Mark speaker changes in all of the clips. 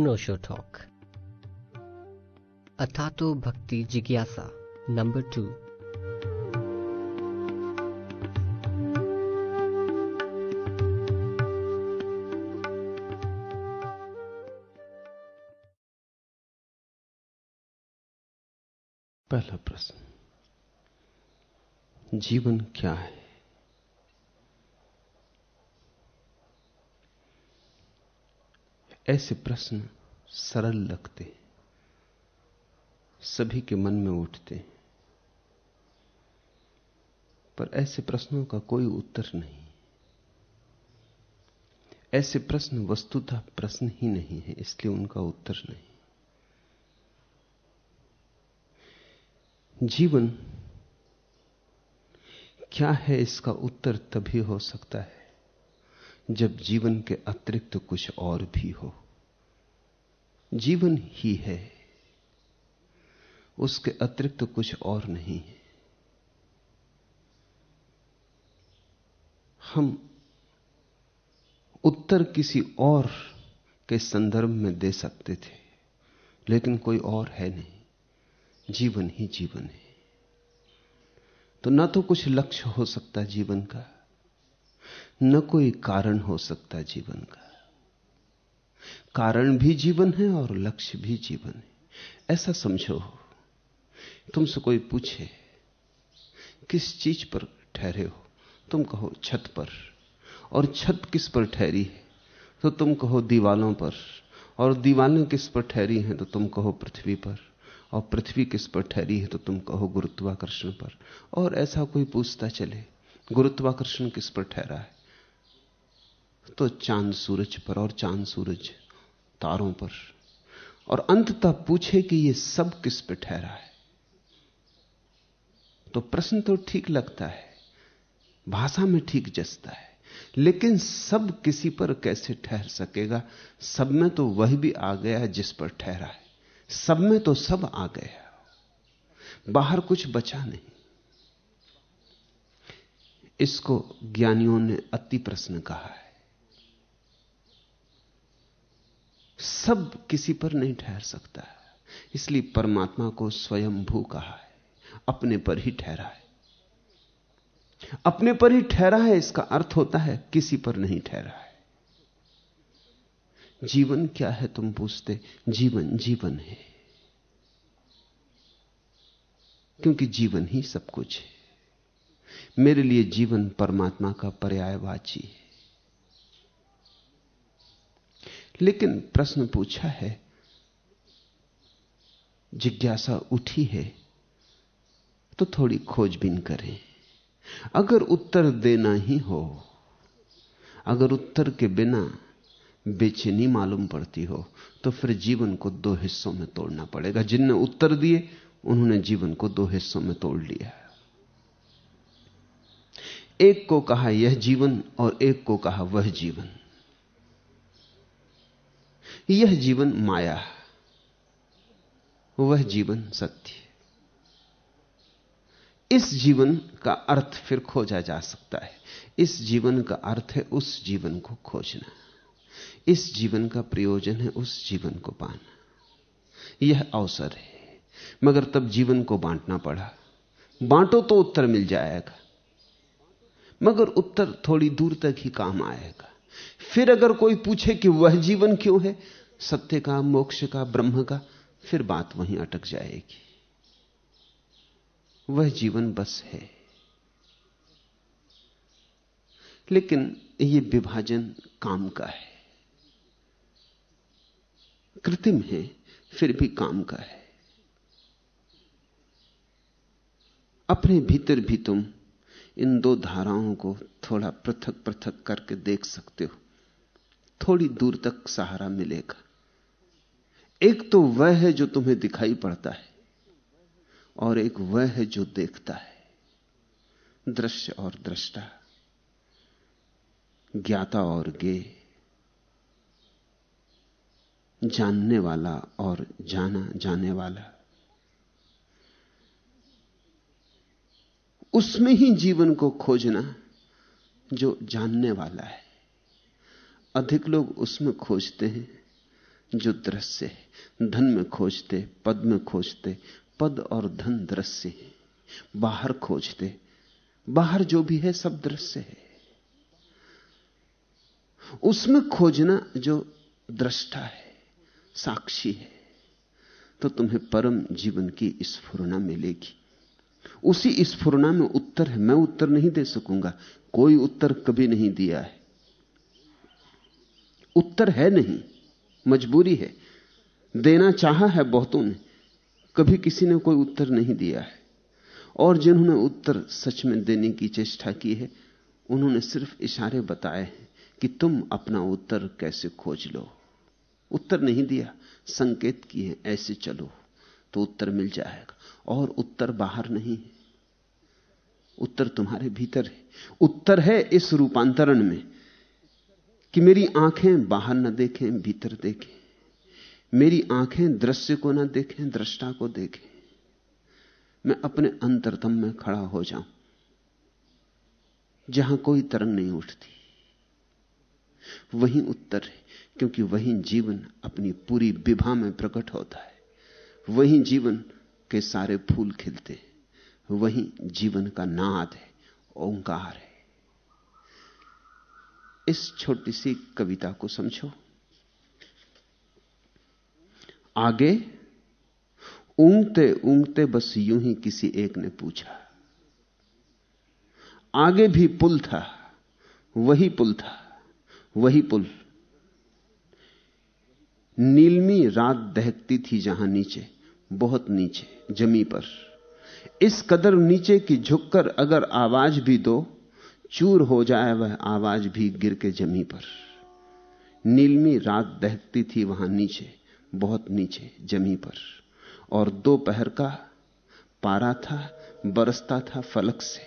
Speaker 1: अनोशो talk अथातो भक्ति जिज्ञासा number two
Speaker 2: पहला प्रश्न। जीवन क्या है? ऐसे प्रश्न सरल लगते, सभी के मन में उठते। पर ऐसे प्रश्नों का कोई उत्तर नहीं। ऐसे प्रश्न वस्तुतः प्रश्न ही नहीं है, इसलिए उनका उत्तर नहीं। जीवन, क्या है इसका उत्तर तभी हो सकता है जब जीवन के अतिरिक्त कुछ और भी हो। जीवन ही है। उसके अतिरिक्त तो कुछ और नहीं है। हम उत्तर किसी और के संदर्भ में दे सकते थे, लेकिन कोई और है नहीं। जीवन ही जीवन है। तो ना तो कुछ लक्ष्य हो सकता जीवन का, न कोई कारण हो सकता जीवन का। कारण भी जीवन है और लक्ष्य भी जीवन है। ऐसा समझो। तुमसे कोई पूछे, किस चीज़ पर ठहरे हो? तुम कहो छत पर। और छत किस पर ठहरी है? तो तुम कहो दीवालों पर। और दीवालें किस पर ठहरी हैं? तो तुम कहो पृथ्वी पर। और पृथ्वी किस पर ठहरी है? तो तुम कहो गुरुत्वाकर्षण पर। और ऐसा कोई पूछता चले, गुरुत्वाकर्षण किस पर ठहरा है? तो चाँद सूरज पर और चाँद सूरज। तारों पर। और अंततः पूछे कि यह सब किस पर ठहरा है? तो प्रश्न तो ठीक लगता है, भाषा में ठीक जसता है, लेकिन सब किसी पर कैसे ठहर सकेगा? सब में तो वह भी आ गया जिस पर ठहरा है। सब में तो सब आ गया। बाहर कुछ बचा नहीं। इसको ज्ञानियों ने अति प्रश्न कहा है। सब किसी पर नहीं ठहर सकता है। इसलिए परमात्मा को स्वयं भू कहा है। अपने पर ही ठहरा है। अपने पर ही ठहरा है, इसका अर्थ होता है किसी पर नहीं ठहरा है। जीवन क्या है तुम पूछते? जीवन जीवन है। क्योंकि जीवन ही सब कुछ है। मेरे लिए जीवन परमात्मा का पर्यायवाची है। लेकिन प्रश्न पूछा है, जिज्ञासा उठी है तो थोड़ी खोजबीन करें। अगर उत्तर देना ही हो, अगर उत्तर के बिना बेचैनी मालूम पड़ती हो तो फिर जीवन को दो हिस्सों में तोड़ना पड़ेगा। जिनने उत्तर दिए, उन्होंने जीवन को दो हिस्सों में तोड़ लिया। एक को कहा यह जीवन और एक को कहा वह जीवन। यह जीवन माया वह जीवन सत्य इस जीवन का अर्थ फिर खोजा जा सकता है। इस जीवन का अर्थ है उस जीवन को खोजना। इस जीवन का प्रयोजन है उस जीवन को पाना। यह अवसर है। मगर तब जीवन को बांटना पड़ा। बांटो तो उत्तर मिल जाएगा। मगर उत्तर थोड़ी दूर तक ही काम आएगा। फिर अगर कोई पूछे कि वह जीवन क्यों है सत्य का, मोक्ष का, ब्रह्म का, फिर बात वहीं अटक जाएगी। वह जीवन बस है। लेकिन यह विभाजन काम का है। कृत्रिम है, फिर भी काम का है। अपने भीतर भी तुम इन दो धाराओं को थोड़ा पृथक पृथक करके देख सकते हो। थोड़ी दूर तक सहारा मिलेगा। एक तो वह है जो तुम्हें दिखाई पड़ता है और एक वह है जो देखता है। दृश्य और दृष्टा, ज्ञाता और गे जानने वाला और जाना जाने वाला। उसमें ही जीवन को खोजना जो जानने वाला है। अधिक लोग उसमें खोजते हैं। जो दृश्य है। धन में खोजते, पद में खोजते, पद और धन दृश्य है। बाहर खोजते, बाहर जो भी है सब दृश्य है। उसमें खोजना जो दृष्टा है, साक्षी है तो तुम्हें परम जीवन की स्फुरना मिलेगी। उसी स्फुरना में उत्तर है। मैं उत्तर नहीं दे सकूँगा। कोई उत्तर कभी नहीं दिया है। उत्तर है नहीं। मजबूरी है। देना चाहा है बहुतों ने, कभी किसी ने कोई उत्तर नहीं दिया है। और जिन्होंने उत्तर सच में देने की चेष्टा की है, उन्होंने सिर्फ़ इशारे बताए हैं कि तुम अपना उत्तर कैसे खोज लो। उत्तर नहीं दिया, संकेत किए, ऐसे चलो तो उत्तर मिल जाएगा। और उत्तर बाहर नहीं है। उत्तर तुम्हारे भीतर है। उत्तर है इस रूपांतरण में। कि मेरी आँखें बाहर न देखें, भीतर देखें। मेरी आँखें दृश्य को न देखें, दृष्टा को देखें। मैं अपने अंतरतम में खड़ा हो जाऊँ, जहाँ कोई तरंग नहीं उठती। वही उत्तर है, क्योंकि वही जीवन अपनी पूरी विभा में प्रकट होता है। वही जीवन के सारे फूल खिलते हैं। वही जीवन का नाद है, ओंकार है। इस छोटी सी कविता को समझो। आगे ऊंगते ऊंगते बस यूँ ही किसी एक ने पूछा। आगे भी पुल था, वही पुल था, वही पुल। नीलमी रात दहकती थी जहाँ नीचे, बहुत नीचे, जमी पर। इस कदर नीचे की झुककर अगर आवाज़ भी दो चूर हो जाए वह आवाज़ भी गिर के जमी पर। नीलमी रात दहकती थी वहाँ नीचे, बहुत नीचे जमी पर। और दोपहर का पारा था, बरसता था फलक से।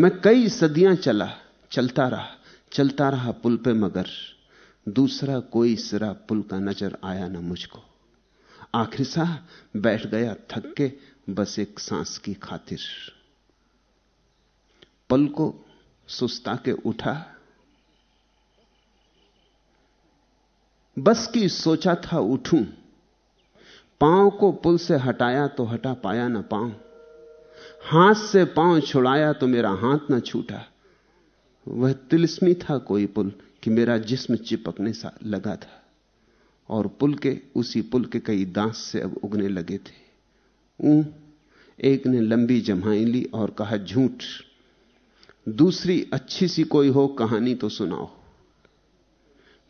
Speaker 2: मैं कई सदियाँ चला, चलता रहा चलता रहा पुल पे मगर दूसरा कोई सिरा पुल का नज़र आया ना मुझको। आखिर सा बैठ गया थक के, बस एक सांस की खातिर। पल को सुस्ता के उठा। बस की सोचा था उठूं। पाँव को पुल से हटाया तो हटा पाया ना पाँव। हाथ से पाँव छुड़ाया तो मेरा हाथ ना छूटा। वह तिलस्मी था कोई पुल कि मेरा जिस्म चिपकने सा लगा था। और पुल के, उसी पुल के कई दांत से अब उगने लगे थे। ऊ, एक ने लंबी जमाई ली और कहा, झूठ दूसरी अच्छी सी कोई हो, कहानी तो सुनाओ।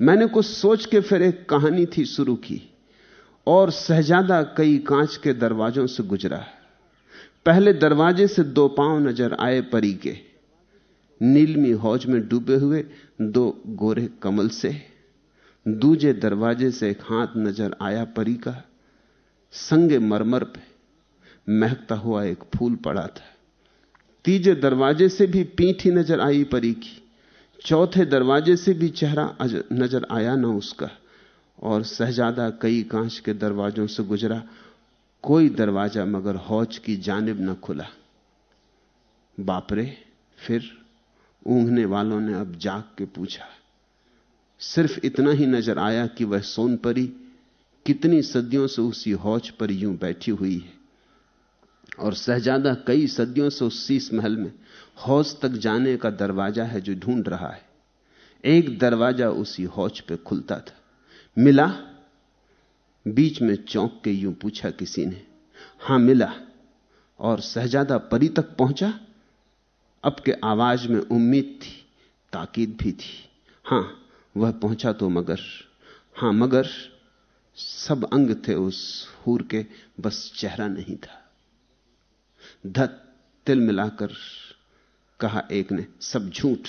Speaker 2: मैंने कुछ सोच के फिर एक कहानी थी शुरू की, और सहजादा कई कांच के दरवाजों से गुजरा। पहले दरवाजे से दो पाँव नज़र आए परी के नीलमी हौज में डूबे हुए दो गोरे कमल से। दूजे दरवाजे से एक हाथ नज़र आया परी का संगे मरमर पे महकता हुआ एक फूल पड़ा था। तीजे दरवाजे से भी पीठी नज़र आई परी की। चौथे दरवाजे से भी चेहरा नज़र आया ना उसका। और सहजादा कई कांच के दरवाजों से गुजरा। कोई दरवाज़ा मगर हौज की जानब न खुला। बापरे फिर ऊंघने वालों ने अब जाग के पूछा। सिर्फ़ इतना ही नज़र आया कि वह सोन परी कितनी सदियों से उसी हौज पर यूँ बैठी हुई है। और सहजादा कई सदियों से उस शीश महल में हौज तक जाने का दरवाज़ा है जो ढूंढ रहा है। एक दरवाज़ा उसी हौज पे खुलता था। मिला? बीच में चौंक के यूँ पूछा किसी ने, हाँ, मिला। और सहजादा परी तक पहुँचा? अब के आवाज़ में उम्मीद थी, ताकीद भी थी। हाँ, वह पहुँचा तो मगर। हाँ, मगर? सब अंग थे उस हूर के, बस चेहरा नहीं था। धत तिल मिलाकर कहा एक ने, सब झूठ।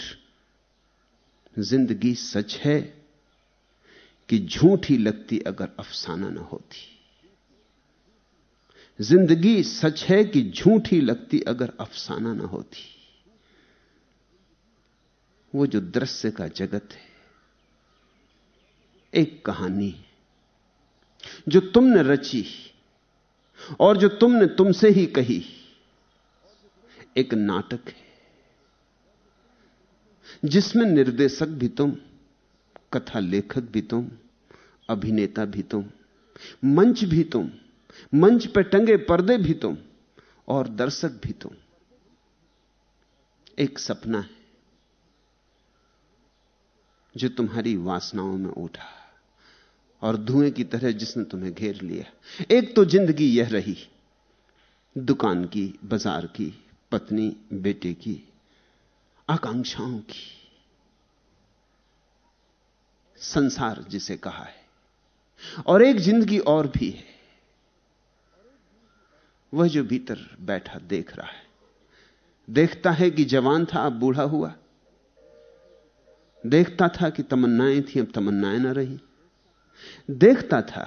Speaker 2: ज़िंदगी सच है कि झूठ ही लगती अगर अफसाना ना होती। ज़िंदगी सच है कि झूठ ही लगती अगर अफसाना ना होती। वो जो दृश्य का जगत है, एक कहानी जो तुमने रची और जो तुमने तुमसे ही कही। एक नाटक है, जिसमें निर्देशक भी तुम, कथा लेखक भी तुम, अभिनेता भी तुम, मंच भी तुम, मंच पर टंगे पर्दे भी तुम, और दर्शक भी तुम। एक सपना है जो तुम्हारी वासनाओं में उठा और धुएँ की तरह जिसने तुम्हें घेर लिया। एक तो ज़िंदगी यह रही, दुकान की, बाज़ार की पत्नी बेटे की आकांक्षाओं की। संसार जिसे कहा है, और एक ज़िंदगी और भी है। वह जो भीतर बैठा देख रहा है, देखता है कि जवान था, अब बूढ़ा हुआ। देखता था कि तमन्नाएँ थी, अब तमन्नाएँ ना रही। देखता था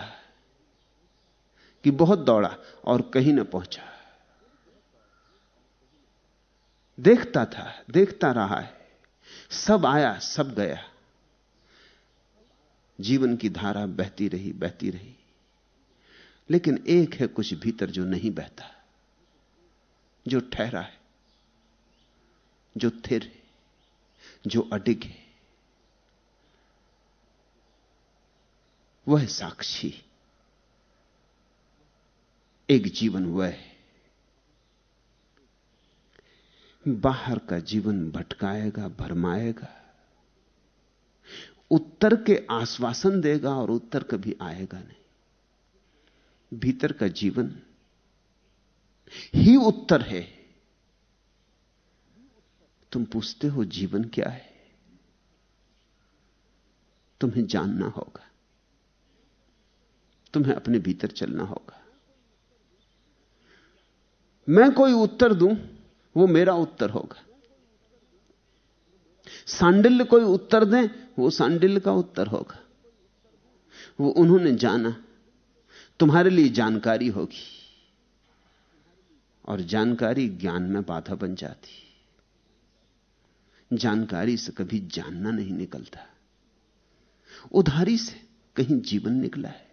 Speaker 2: कि बहुत दौड़ा और कहीं ना पहुँचा। देखता था, देखता रहा है। सब आया, सब गया। जीवन की धारा बहती रही बहती रही। लेकिन एक है कुछ भीतर जो नहीं बहता, जो ठहरा है, जो थिर है, जो अडिग है। वह साक्षी। एक जीवन वह है। बाहर का जीवन भटकाएगा, भरमाएगा, उत्तर के आश्वासन देगा और उत्तर कभी आएगा नहीं। भीतर का जीवन ही उत्तर है। तुम पूछते हो, जीवन क्या है? तुम्हें जानना होगा। तुम्हें अपने भीतर चलना होगा। मैं कोई उत्तर दूँ? वो मेरा उत्तर होगा। सांडिल्य कोई उत्तर दें, वो सांडिल्य का उत्तर होगा। वो उन्होंने जाना, तुम्हारे लिए जानकारी होगी। और जानकारी ज्ञान में बाधा बन जाती। जानकारी से कभी जानना नहीं निकलता। उधारी से कहीं जीवन निकला है।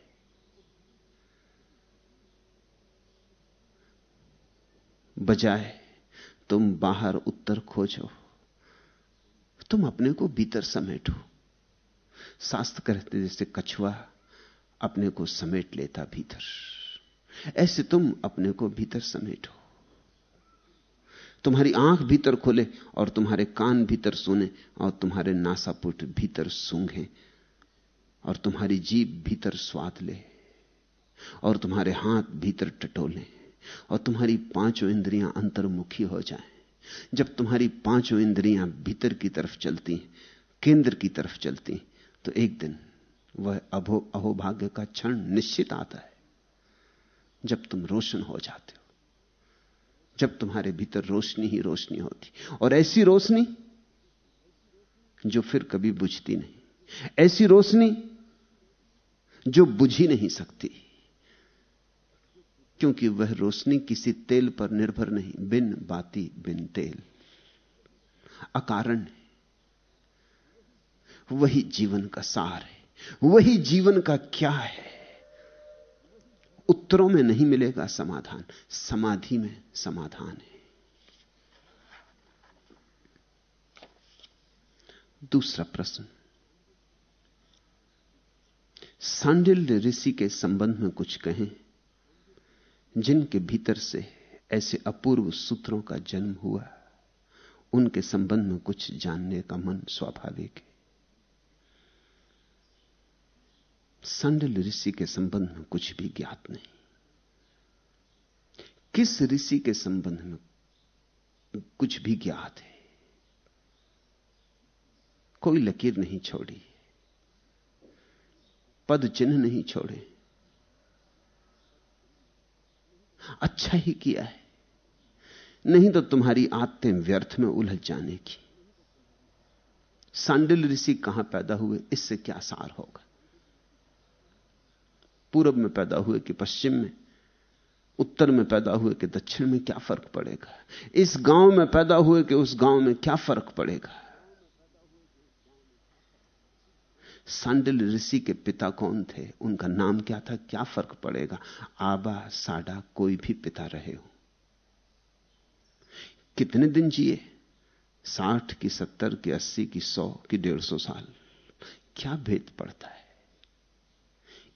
Speaker 2: बजाय तुम बाहर उत्तर खोजो। तुम अपने को भीतर समेटो। शास्त्र कहते जैसे कछुआ अपने को समेट लेता भीतर। ऐसे तुम अपने को भीतर समेटो। तुम्हारी आँख भीतर खोले और तुम्हारे कान भीतर सुने और तुम्हारे नासापुट भीतर सूंघे और तुम्हारी जीभ भीतर स्वाद ले और तुम्हारे हाथ भीतर टटोले। और तुम्हारी पाँचों इंद्रियाँ अंतर्मुखी हो जाएँ। जब तुम्हारी पाँचों इंद्रियाँ भीतर की तरफ़ चलती, केंद्र की तरफ़ चलती तो एक दिन वह अभो अहोभाग्य का क्षण निश्चित आता है। जब तुम रोशन हो जाते हो, जब तुम्हारे भीतर रोशनी ही रोशनी होती, और ऐसी रोशनी जो फिर कभी बुझती नहीं, ऐसी रोशनी जो बुझ नहीं सकती। क्योंकि वह रोशनी किसी तेल पर निर्भर नहीं, बिन बाती, बिन तेल। अकारण है। वही जीवन का सार है। वही जीवन का क्या है? उत्तरों में नहीं मिलेगा समाधान। समाधि में समाधान है। दूसरा प्रश्न। सांडिल्य ऋषि के संबंध में कुछ कहें। जिनके भीतर से ऐसे अपूर्व सूत्रों का जन्म हुआ, उनके संबंध में कुछ जानने का मन स्वाभाविक है। संडल ऋषि के संबंध में कुछ भी ज्ञात नहीं। किस ऋषि के संबंध में कुछ भी ज्ञात है? कोई लकीर नहीं छोड़ी, पद चिन्ह नहीं छोड़े। अच्छा ही किया है। नहीं तो तुम्हारी आदतें व्यर्थ में उलझ जाने की सांडिल ऋषि कहाँ पैदा हुए, इससे क्या सार होगा? पूरब में पैदा हुए कि पश्चिम में, उत्तर में पैदा हुए कि दक्षिण में क्या फ़र्क पड़ेगा? इस गाँव में पैदा हुए कि उस गाँव में क्या फ़र्क पड़ेगा? सांडिल ऋषि के पिता कौन थे? उनका नाम क्या था? क्या फ़र्क पड़ेगा? आबा, साडा, कोई भी पिता रहे हो। कितने दिन जिए? साठ की, सत्तर की, अस्सी की, सौ की, डेढ़ सौ साल। क्या भेद पड़ता है?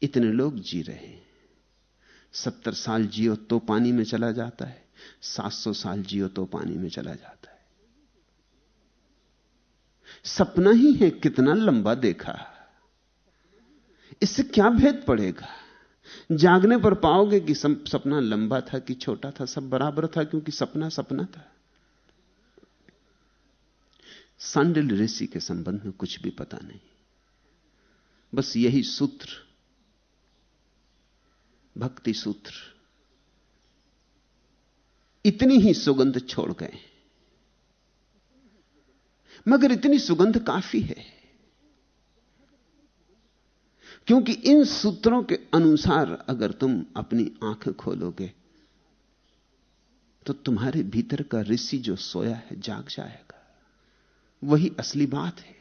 Speaker 2: इतने लोग जी रहे हैं। सत्तर साल जियो तो पानी में चला जाता है। सात सौ साल जियो तो पानी में चला जाता है। सपना ही है कितना लंबा देखा। इससे क्या भेद पड़ेगा? जागने पर पाओगे कि सपना लंबा था कि छोटा था, सब बराबर था क्योंकि सपना सपना था। सांडिल ऋषि के संबंध में कुछ भी पता नहीं। बस यही सूत्र, भक्ति सूत्र। इतनी ही सुगंध छोड़ गए। मगर इतनी सुगंध काफ़ी है। क्योंकि इन सूत्रों के अनुसार अगर तुम अपनी आँखें खोलोगे तो तुम्हारे भीतर का ऋषि जो सोया है, जाग जाएगा। वही असली बात है।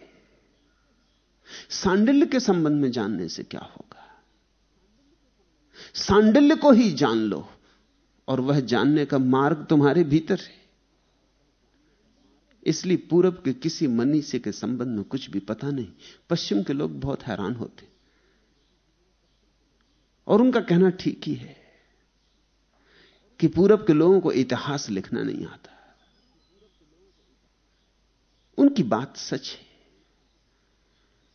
Speaker 2: सांडिल्य के संबंध में जानने से क्या होगा? सांडिल्य को ही जान लो, और वह जानने का मार्ग तुम्हारे भीतर है। इसलिए पूरब के किसी मनीषी के संबंध में कुछ भी पता नहीं। पश्चिम के लोग बहुत हैरान होते और उनका कहना ठीक ही है कि पूरब के लोगों को इतिहास लिखना नहीं आता। उनकी बात सच है।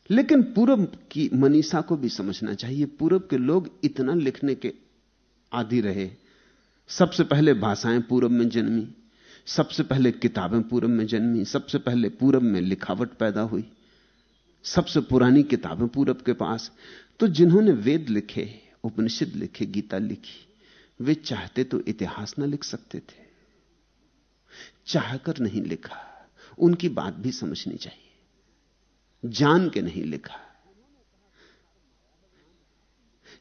Speaker 2: लेकिन पूरब की मनीषा को भी समझना चाहिए, पूरब के लोग इतना लिखने के आदि रहे। सबसे पहले भाषाएँ पूरब में जन्मी, सबसे पहले किताबें पूरब में जन्मी, सबसे पहले पूरब में लिखावट पैदा हुई, सबसे पुरानी किताबें पूरब के पास। तो जिन्होंने वेद लिखे उपनिषद लिखे, गीता लिखी, वे चाहते तो इतिहास ना लिख सकते थे। चाहकर नहीं लिखा, उनकी बात भी समझनी चाहिए। जान के नहीं लिखा।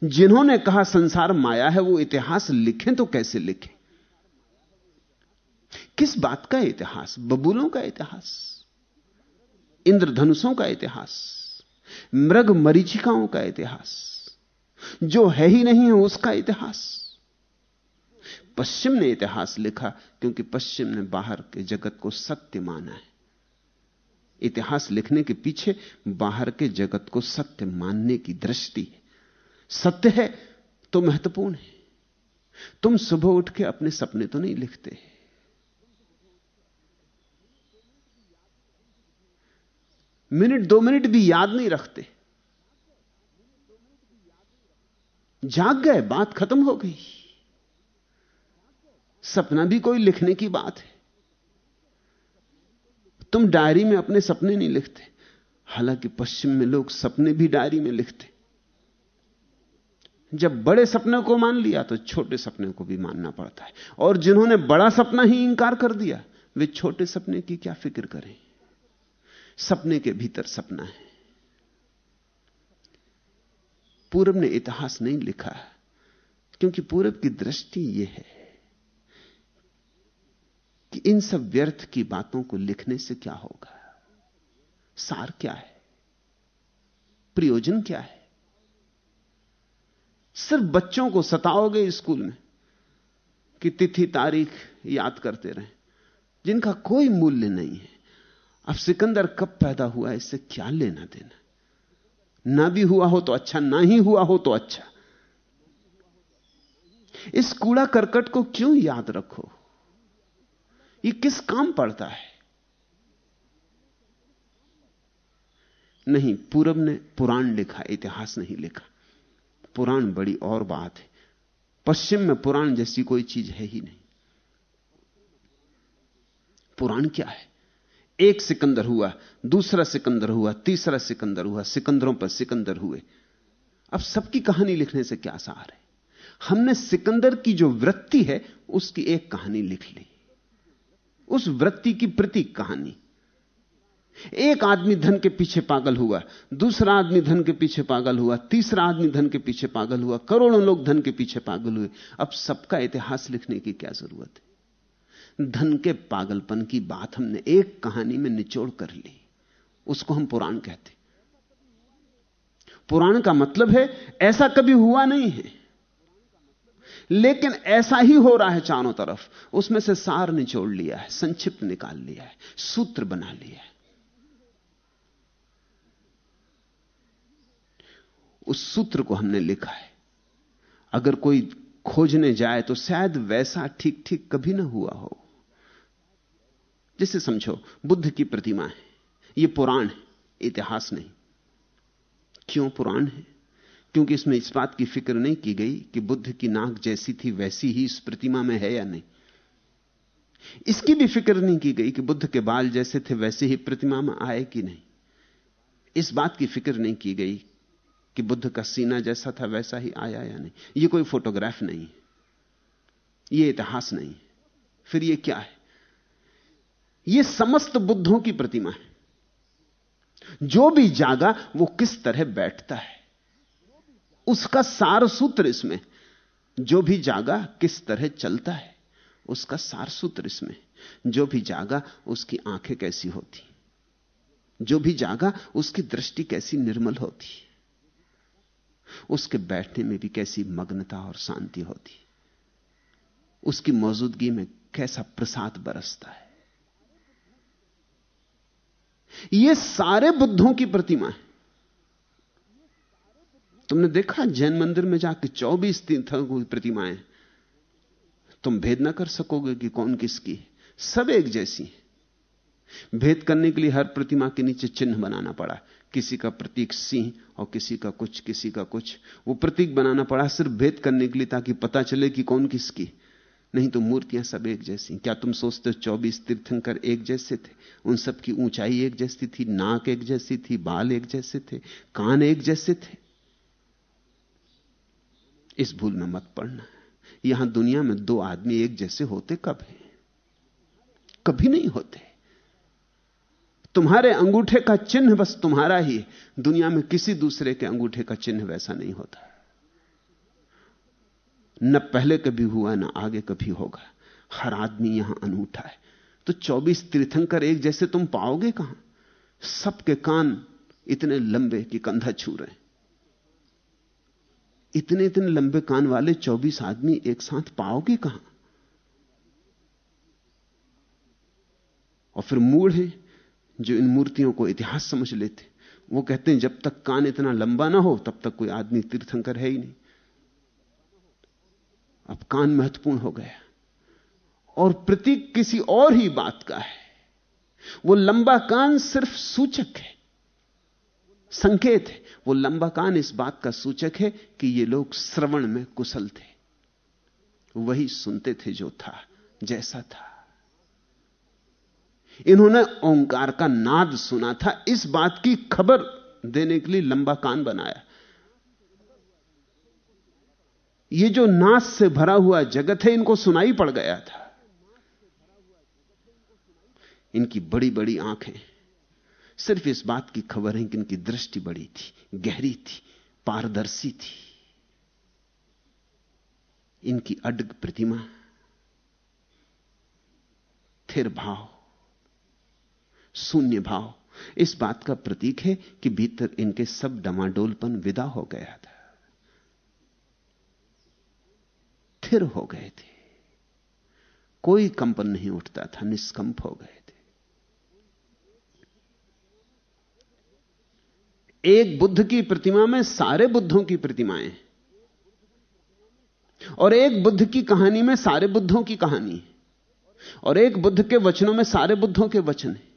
Speaker 2: जिन्होंने कहा संसार माया है, वो इतिहास लिखें तो कैसे लिखें? किस बात का इतिहास? बबूलों का इतिहास? इंद्रधनुषों का इतिहास? मृग मरीचिकाओं का इतिहास? जो है ही नहीं है उसका इतिहास। पश्चिम ने इतिहास लिखा, क्योंकि पश्चिम ने बाहर के जगत को सत्य माना है। इतिहास लिखने के पीछे बाहर के जगत को सत्य मानने की दृष्टि सत्य है तो महत्वपूर्ण है। तुम सुबह उठ के अपने सपने तो नहीं लिखते। मिनट, दो मिनट भी याद नहीं रखते। जाग गए, बात खत्म हो गई। सपना भी कोई लिखने की बात है। तुम डायरी में अपने सपने नहीं लिखते। हालाँकि पश्चिम में लोग सपने भी डायरी में लिखते। जब बड़े सपने को मान लिया तो छोटे सपने को भी मानना पड़ता है। और जिन्होंने बड़ा सपना ही इंकार कर दिया, वे छोटे सपने की क्या फ़िक्र करें? सपने के भीतर सपना है। पूरब ने इतिहास नहीं लिखा क्योंकि पूरब की दृष्टि यह है कि इन सब व्यर्थ की बातों को लिखने से क्या होगा? सार क्या है? प्रयोजन क्या है? सिर्फ़ बच्चों को सताओगे स्कूल में कि तिथि, तारीख याद करते रहें, जिनका कोई मूल्य नहीं है। अब सिकंदर कब पैदा हुआ इससे क्या लेना देना? ना भी हुआ हो तो अच्छा ना ही हुआ हो तो अच्छा। इस कूड़ा करकट को क्यों याद रखो? ये किस काम पड़ता है? नहीं, पूरब ने पुराण लिखा, इतिहास नहीं लिखा। पुराण बड़ी और बात है। पश्चिम में पुराण जैसी कोई चीज़ है ही नहीं। पुराण क्या है? एक सिकंदर हुआ, दूसरा सिकंदर हुआ, तीसरा सिकंदर हुआ, सिकंदरों पर सिकंदर हुए। अब सबकी कहानी लिखने से क्या सार है? हमने सिकंदर की जो वृत्ति है, उसकी एक कहानी लिख ली। उस वृत्ति की प्रतीक कहानी। एक आदमी धन के पीछे पागल हुआ, दूसरा आदमी धन के पीछे पागल हुआ, तीसरा आदमी धन के पीछे पागल हुआ, करोड़ों लोग धन के पीछे पागल हुए। अब सबका इतिहास लिखने की क्या ज़रूरत है? धन के पागलपन की बात हमने एक कहानी में निचोड़ कर ली। उसको हम पुराण कहते पुराण का मतलब है, ऐसा कभी हुआ नहीं है। लेकिन ऐसा ही हो रहा है चारों तरफ़। उसमें से सार निचोड़ लिया है, संक्षिप्त निकाल लिया है, सूत्र बना लिया है। उस सूत्र को हमने लिखा है। अगर कोई खोजने जाए तो शायद वैसा ठीक ठीक कभी ना हुआ हो। जिसे समझो, बुद्ध की प्रतिमा है। यह पुराण है, इतिहास नहीं। क्यों पुराण है? क्योंकि इसमें इस बात की फ़िक्र नहीं की गई कि बुद्ध की नाक जैसी थी, वैसी ही इस प्रतिमा में है या नहीं। इसकी भी फ़िक्र नहीं की गई कि बुद्ध के बाल जैसे थे, वैसे ही प्रतिमा में आए कि नहीं। इस बात की फ़िक्र नहीं की गई कि बुद्ध का सीना जैसा था, वैसा ही आया या नहीं। यह कोई फोटोग्राफ नहीं है। यह इतिहास नहीं है। फिर यह क्या है? यह समस्त बुद्धों की प्रतिमा है। जो भी जागा, वो किस तरह बैठता है? उसका सार सूत्र इसमें, जो भी जागा, किस तरह चलता है? उसका सार सूत्र इसमें, जो भी जागा, उसकी आँखें कैसी होती? जो भी जागा, उसकी दृष्टि कैसी निर्मल होती? उसके बैठने में भी कैसी मग्नता और शांति होती? उसकी मौजूदगी में कैसा प्रसाद बरसता है? ये सारे बुद्धों की प्रतिमा है। तुमने देखा जैन मंदिर में जाके 24 तीर्थों की प्रतिमाएँ? तुम भेद ना कर सकोगे कि कौन किसकी सब एक जैसी है। भेद करने के लिए हर प्रतिमा के नीचे चिन्ह बनाना पड़ा। किसी का प्रतीक सिंह और किसी का कुछ, किसी का कुछ। वो प्रतीक बनाना पड़ा सिर्फ़ भेद करने के लिए ताकि पता चले कि कौन किसकी नहीं तो मूर्तियाँ सब एक जैसी। क्या तुम सोचते हो चौबीस तीर्थंकर एक जैसे थे? उन सब की ऊंचाई एक जैसी थी, नाक एक जैसी थी, बाल एक जैसे थे, कान एक जैसे थे? इस भूल में मत पड़ना। यहाँ दुनिया में दो आदमी एक जैसे होते कब है? कभी नहीं होते। तुम्हारे अंगूठे का चिन्ह बस तुम्हारा ही। दुनिया में किसी दूसरे के अंगूठे का चिन्ह वैसा नहीं होता। न पहले कभी हुआ, न आगे कभी होगा। हर आदमी यहाँ अनूठा है। तो 24 तीर्थंकर एक जैसे तुम पाओगे कहाँ? सबके कान इतने लंबे कि कंधा छू रहे इतने इतने लंबे कान वाले 24 आदमी एक साथ पाओगे कहाँ? और फिर मूड है जो इन मूर्तियों को इतिहास समझ लेते वो कहते हैं, जब तक कान इतना लंबा ना हो, तब तक कोई आदमी तीर्थंकर है ही नहीं। अब कान महत्वपूर्ण हो गया। और प्रतीक किसी और ही बात का है। वो लंबा कान सिर्फ़ सूचक है। संकेत है। वो लंबा कान इस बात का सूचक है कि ये लोग श्रवण में कुशल थे। वही सुनते थे जो था, जैसा था। इन्होंने ओंकार का नाद सुना था। इस बात की खबर देने के लिए लंबा कान बनाया। ये जो नाश से भरा हुआ जगत है, इनको सुनाई पड़ गया था। इनकी बड़ी बड़ी आँखें, सिर्फ़ इस बात की खबर है कि इनकी दृष्टि बड़ी थी, गहरी थी, पारदर्शी थी। इनकी अडग प्रतिमा, थिर भाव, शून्य भाव, इस बात का प्रतीक है कि भीतर इनके सब डमाडोलपन विदा हो गया था। स्थिर हो गए थे। कोई कंपन नहीं उठता था, निष्कंप हो गए थे। एक बुद्ध की प्रतिमा में सारे बुद्धों की प्रतिमाएँ और एक बुद्ध की कहानी में सारे बुद्धों की कहानी और एक बुद्ध के वचनों में सारे बुद्धों के वचन हैं।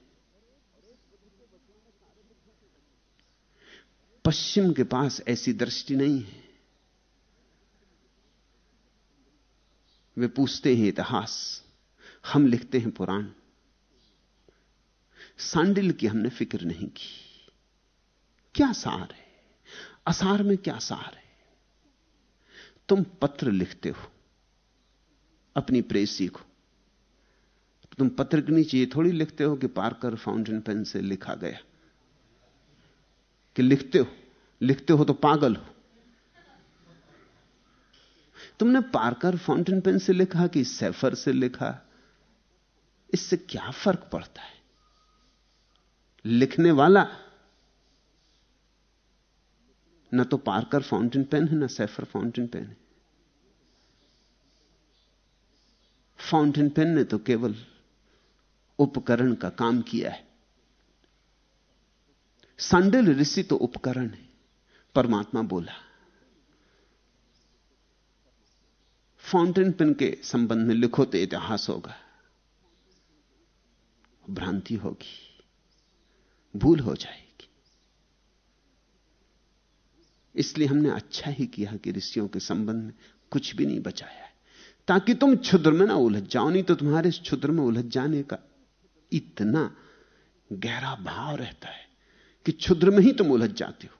Speaker 2: पश्चिम के पास ऐसी दृष्टि नहीं है। वे पूछते हैं इतिहास। हम लिखते हैं पुराण। सांडिल की हमने फ़िक्र नहीं की। क्या सार है? असार में क्या सार है? तुम पत्र लिखते हो, अपनी प्रेसी को। तुम पत्र के नीचे ये थोड़ी लिखते हो कि पार्कर फाउंटेन पेन से लिखा गया। कि लिखते हो लिखते हो तो पागल हो। तुमने पार्कर फाउंटेन पेन से लिखा कि सेफर से लिखा? इससे क्या फ़र्क पड़ता है? लिखने वाला न तो पार्कर फाउंटेन पेन है, ना सेफर फाउंटेन पेन है। फाउंटेन पेन ने तो केवल उपकरण का काम किया है। सांडिल ऋषि तो उपकरण है, परमात्मा बोला। फाउंटेन पेन के संबंध में लिखो तो इतिहास होगा। भ्रांति होगी। भूल हो जाएगी। इसलिए हमने अच्छा ही किया कि ऋषियों के संबंध में कुछ भी नहीं बचाया है। ताकि तुम क्षुद्र में ना उलझ जाओ, नहीं तो तुम्हारे इस क्षुद्र में उलझ जाने का इतना गहरा भाव रहता है कि क्षुद्र में ही तुम उलझ जाते हो।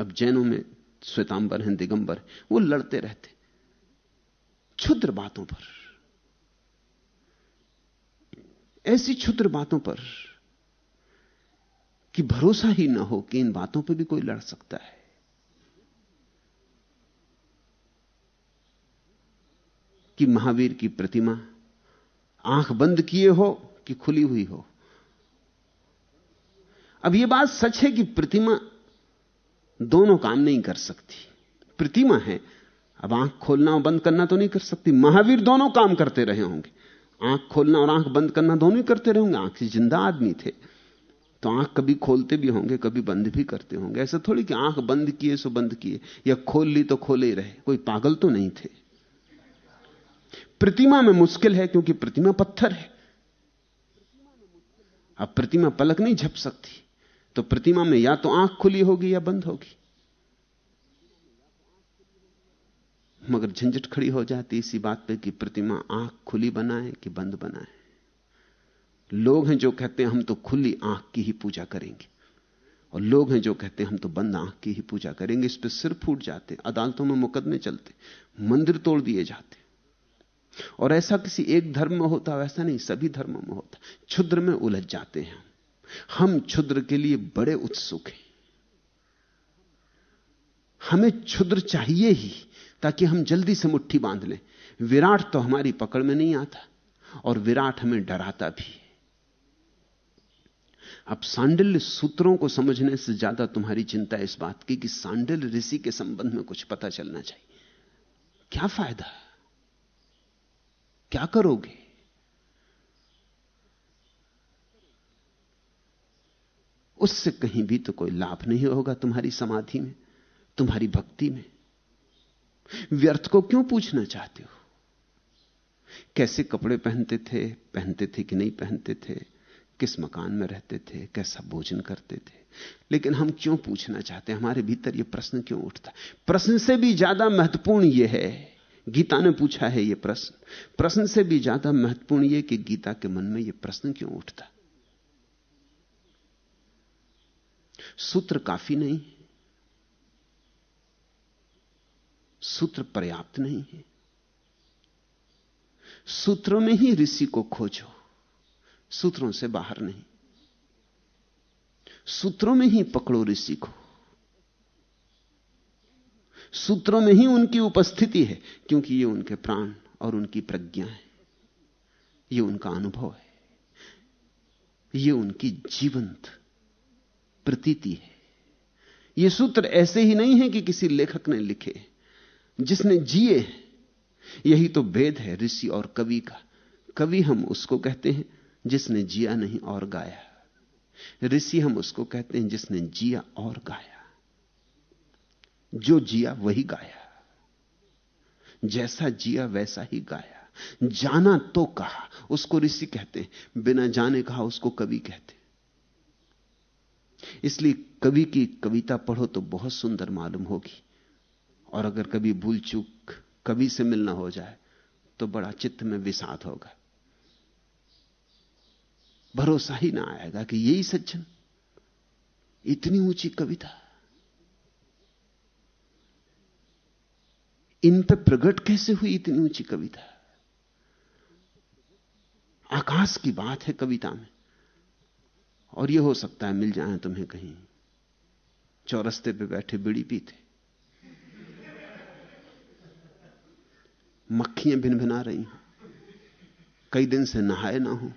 Speaker 2: अब जैनों में श्वेतांबर हैं, दिगंबर वो लड़ते रहते क्षुद्र बातों पर। ऐसी क्षुद्र बातों पर कि भरोसा ही ना हो कि इन बातों पर भी कोई लड़ सकता है। कि महावीर की प्रतिमा आँख बंद किए हो कि खुली हुई हो। अब यह बात सच है कि प्रतिमा दोनों काम नहीं कर सकती। प्रतिमा है अब आँख खोलना और बंद करना तो नहीं कर सकती। महावीर दोनों काम करते रहे होंगे। आँख खोलना और आँख बंद करना दोनों ही करते रहे होंगे। आँख ज़िंदा आदमी थे। तो आँख कभी खोलते भी होंगे, कभी बंद भी करते होंगे। ऐसा थोड़ी कि आँख बंद किए, सो बंद किए। या खोल ली तो खोले ही रहे। कोई पागल तो नहीं थे। प्रतिमा में मुश्किल है क्योंकि प्रतिमा पत्थर है। अब प्रतिमा पलक नहीं झप सकती। तो प्रतिमा में या तो आँख खुली होगी या बंद होगी। मगर झंझट खड़ी हो जाती इसी बात पे कि प्रतिमा आँख खुली बनाए कि बंद बनाए। लोग हैं जो कहते हैं हम तो खुली आँख की ही पूजा करेंगे। और लोग हैं जो कहते हैं हम तो बंद आँख की ही पूजा करेंगे। इस पर सिर फूट जाते अदालतों में मुकदमे चलते मंदिर तोड़ दिए जाते और ऐसा किसी एक धर्म में होता वैसा नहीं, सभी धर्मों में होता क्षुद्र में उलझ जाते हैं हम क्षुद्र के लिए बड़े उत्सुक हैं। हमें क्षुद्र चाहिए ही। ताकि हम जल्दी से मुट्ठी बाँध लें। विराट तो हमारी पकड़ में नहीं आता, और विराट हमें डराता भी अब सांडिल्य सूत्रों को समझने से ज़्यादा तुम्हारी चिंता इस बात की कि सांडिल ऋषि के संबंध में कुछ पता चलना चाहिए। क्या फ़ायदा? क्या करोगे? उससे कहीं भी तो कोई लाभ नहीं होगा तुम्हारी समाधि में, तुम्हारी भक्ति में। व्यर्थ को क्यों पूछना चाहते हो? कैसे कपड़े पहनते थे पहनते थे कि नहीं पहनते थे? किस मकान में रहते थे, कैसा भोजन करते थे? लेकिन हम क्यों पूछना चाहते हैं? हमारे भीतर यह प्रश्न क्यों उठता? प्रश्न से भी ज़्यादा महत्वपूर्ण यह है। गीता ने पूछा है यह प्रश्न। प्रश्न से भी ज़्यादा महत्वपूर्ण यह कि गीता के मन में यह प्रश्न क्यों उठता? सूत्र काफ़ी नहीं। सूत्र पर्याप्त नहीं है। सूत्रों में ही ऋषि को खोजो, सूत्रों से बाहर नहीं। सूत्रों में ही पकड़ो ऋषि को। सूत्रों में ही उनकी उपस्थिति है, क्योंकि ये उनके प्राण और उनकी प्रज्ञा है। ये उनका अनुभव है। ये उनकी जीवंत प्रतीति है। ये सूत्र ऐसे ही नहीं है कि किसी लेखक ने लिखे। जिसने जिए, यही तो भेद है ऋषि और कवि का। कवि हम उसको कहते हैं जिसने जिया नहीं और गाया। ऋषि हम उसको कहते हैं जिसने जिया और गाया। जो जिया वही गाया। जैसा जिया वैसा ही गाया। जाना तो कहा, उसको ऋषि कहते हैं। बिना जाने कहा, उसको कवि कहते इसलिए कवि की कविता पढ़ो तो बहुत सुंदर मालूम होगी। और अगर कभी भूल चूक, कभी से मिलना हो जाए तो बड़ा चित्त में विषाद होगा। भरोसा ही ना आएगा कि यही सज्जन, इतनी ऊँची कविता। इन पर प्रकट कैसे हुई इतनी ऊँची कविता? आकाश की बात है कविता में, और यह हो सकता है मिल जाए तुम्हें कहीं, चौरस्ते पे बैठे बिड़ी पीते। मक्खियाँ भिन भिना रही हूँ। कई दिन से नहाए ना हो।